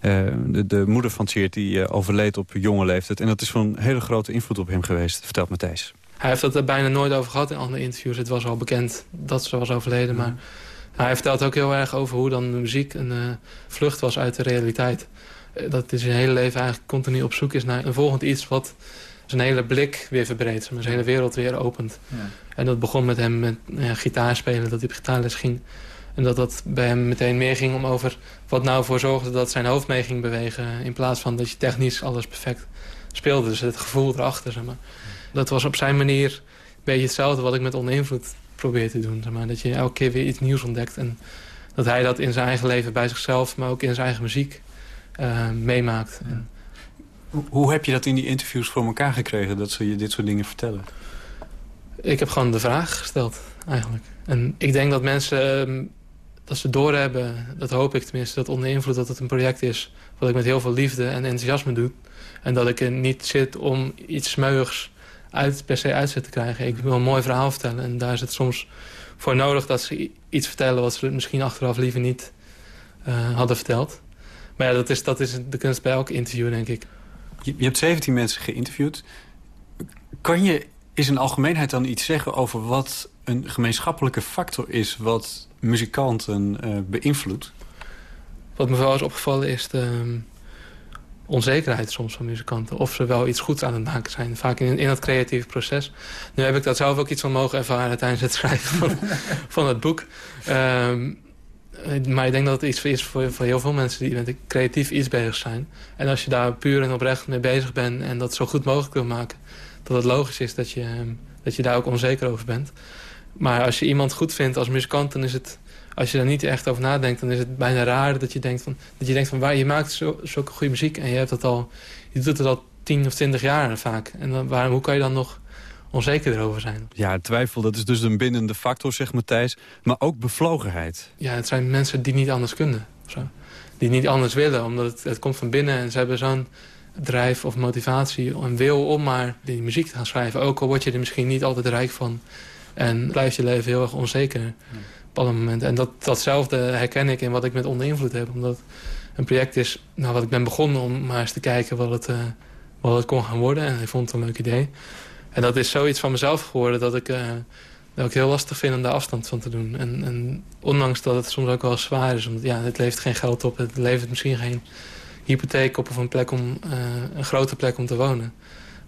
De, de, moeder van Tjeerd die overleed op jonge leeftijd. En dat is van hele grote invloed op hem geweest, vertelt Matthijs. Hij heeft het er bijna nooit over gehad in andere interviews. Het was al bekend dat ze was overleden. Maar hij vertelt ook heel erg over hoe dan de muziek een uh, vlucht was uit de realiteit. Dat hij zijn hele leven eigenlijk continu op zoek is naar een volgend iets... wat zijn hele blik weer verbreedt, zijn hele wereld weer opent. Ja. En dat begon met hem met ja, gitaar spelen, dat hij op gitaarles ging. En dat dat bij hem meteen meer ging om over wat nou voor zorgde dat zijn hoofd mee ging bewegen. In plaats van dat je technisch alles perfect speelde. Dus het gevoel erachter, zeg maar. Dat was op zijn manier een beetje hetzelfde wat ik met Oninvloed probeer te doen. Zeg maar. Dat je elke keer weer iets nieuws ontdekt. En dat hij dat in zijn eigen leven bij zichzelf... maar ook in zijn eigen muziek uh, meemaakt. Hoe heb je dat in die interviews voor elkaar gekregen... dat ze je dit soort dingen vertellen? Ik heb gewoon de vraag gesteld, eigenlijk. En ik denk dat mensen, uh, dat ze doorhebben... dat hoop ik tenminste, dat onder invloed dat het een project is... wat ik met heel veel liefde en enthousiasme doe. En dat ik er niet zit om iets smeuigs per se uitzet te krijgen. Ik wil een mooi verhaal vertellen. En daar is het soms voor nodig dat ze iets vertellen... wat ze misschien achteraf liever niet uh, hadden verteld. Maar ja, dat is, dat is de kunst bij elk interview, denk ik. Je, hebt 17 mensen geïnterviewd. Kan je is in algemeenheid dan iets zeggen over wat een gemeenschappelijke factor is... wat muzikanten uh, beïnvloedt? Wat me wel is opgevallen is de um, onzekerheid soms van muzikanten. Of ze wel iets goeds aan het maken zijn. Vaak in, in dat creatieve proces. Nu heb ik dat zelf ook iets van mogen ervaren tijdens het <laughs> schrijven van, van het boek. Um, maar ik denk dat het iets is voor, voor heel veel mensen die met creatief iets bezig zijn. En als je daar puur en oprecht mee bezig bent en dat zo goed mogelijk wil maken dat het logisch is dat je, dat je daar ook onzeker over bent. Maar als je iemand goed vindt als muzikant, dan is het... Als je daar niet echt over nadenkt, dan is het bijna raar dat je denkt van... Dat je, denkt van waar, je maakt zo, zulke goede muziek en je, hebt dat al, je doet het al tien of twintig jaar vaak. En dan, waarom, hoe kan je dan nog onzeker erover zijn? Ja, twijfel, dat is dus een bindende factor, zegt Matthijs. Maar ook bevlogenheid. Ja, het zijn mensen die niet anders kunnen. Zo. Die niet anders willen, omdat het, het komt van binnen en ze hebben zo'n drijf of motivatie en wil om maar die muziek te gaan schrijven. Ook al word je er misschien niet altijd rijk van. En blijft je leven heel erg onzeker op alle momenten. En dat, datzelfde herken ik in wat ik met Onder Invloed heb. Omdat een project is nou, wat ik ben begonnen om maar eens te kijken wat het, uh, wat het kon gaan worden. En ik vond het een leuk idee. En dat is zoiets van mezelf geworden dat ik, uh, dat heel lastig vind om daar afstand van te doen. En, en ondanks dat het soms ook wel zwaar is. Omdat ja, het levert geen geld op. Het levert misschien geen hypotheek op of een, plek om, uh, een grote plek om te wonen.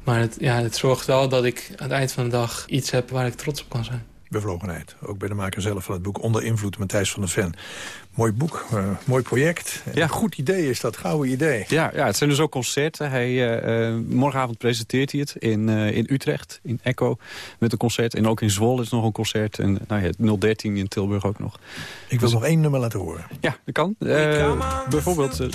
Maar het, ja, het zorgt wel dat ik aan het eind van de dag iets heb waar ik trots op kan zijn. Bevlogenheid. Ook bij de maker zelf van het boek Onder Invloed, Matthijs van der Ven. Mooi boek, uh, mooi project. Ja. Goed idee is dat, gouden idee. Ja, ja het zijn dus ook concerten. Hij, uh, morgenavond presenteert hij het in, uh, in Utrecht, in Echo, met een concert. En ook in Zwolle is nog een concert. En nou ja, 013 in Tilburg ook nog. Ik wil dus, nog één nummer laten horen. Ja, dat kan. bijvoorbeeld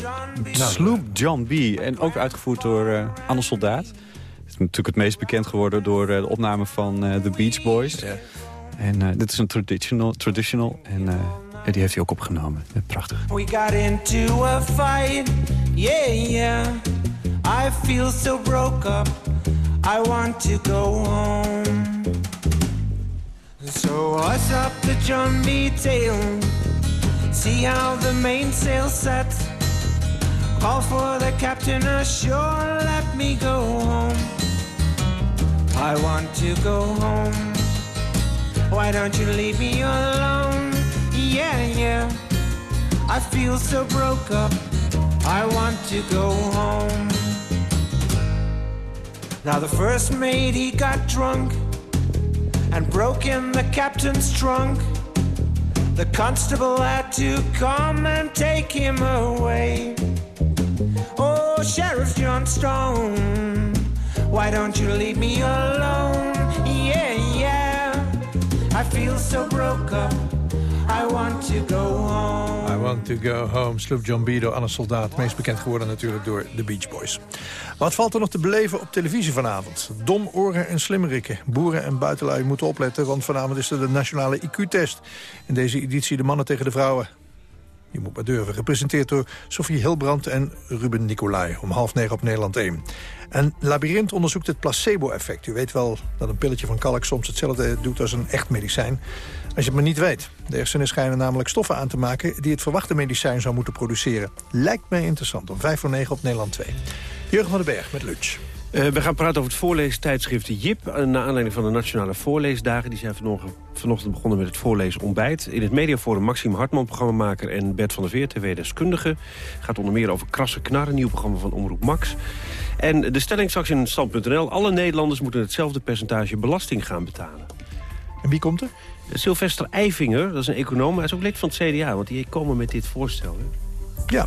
Sloop John B. En ook uitgevoerd door Anne Soldaat. Het is natuurlijk het meest bekend geworden door de opname van The Beach Boys. Ja. En uh, dit is een traditional, traditional en uh, die heeft hij ook opgenomen. Prachtig. We got into a fight, yeah, yeah. I feel so broke up, I want to go home. So what's up the John B. tail? See how the mainsail sets. Call for the captain ashore, let me go home. I want to go home. Why don't you leave me alone? Yeah, yeah. I feel so broke up. I want to go home. Now, the first mate, he got drunk and broke in the captain's trunk. The constable had to come and take him away. Oh, Sheriff John Stone, why don't you leave me alone? Feel so broke up. I want to go home. I want to go home. Sloop John B. door Anne Soldaat. Meest bekend geworden natuurlijk door de Beach Boys. Wat valt er nog te beleven op televisie vanavond? Dom, oren en slimmerikken. Boeren en buitenlui moeten opletten, want vanavond is er de nationale IQ-test. In deze editie de mannen tegen de vrouwen. Je moet maar durven. Gepresenteerd door Sofie Hilbrand en Ruben Nicolai. Om half negen op Nederland 1. En Labyrinth onderzoekt het placebo-effect. U weet wel dat een pilletje van kalk soms hetzelfde doet als een echt medicijn. Als je het maar niet weet. De hersenen schijnen namelijk stoffen aan te maken... die het verwachte medicijn zou moeten produceren. Lijkt mij interessant. Om vijf voor negen op Nederland 2. Jurgen van den Berg met lunch. Uh, we gaan praten over het voorleestijdschrift Jip. Uh, naar aanleiding van de Nationale Voorleesdagen. Die zijn vanochtend, vanochtend begonnen met het voorleesontbijt. In het mediaforum Maxime Hartman, programmamaker... en Bert van der Veer, tv-deskundige. gaat onder meer over Krasse Knarren, nieuw programma van Omroep Max. En de stelling straks in stand.nl. Alle Nederlanders moeten hetzelfde percentage belasting gaan betalen. En wie komt er? Sylvester Eifinger, dat is een econoom. Hij is ook lid van het CDA, want die komen met dit voorstel. Hè? Ja,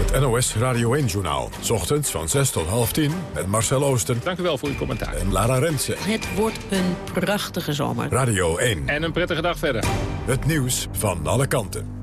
Het NOS Radio 1-journaal. Ochtends van 6 tot half 10 met Marcel Ooster. Dank u wel voor uw commentaar. En Lara Rensen. Het wordt een prachtige zomer. Radio 1. En een prettige dag verder. Het nieuws van alle kanten.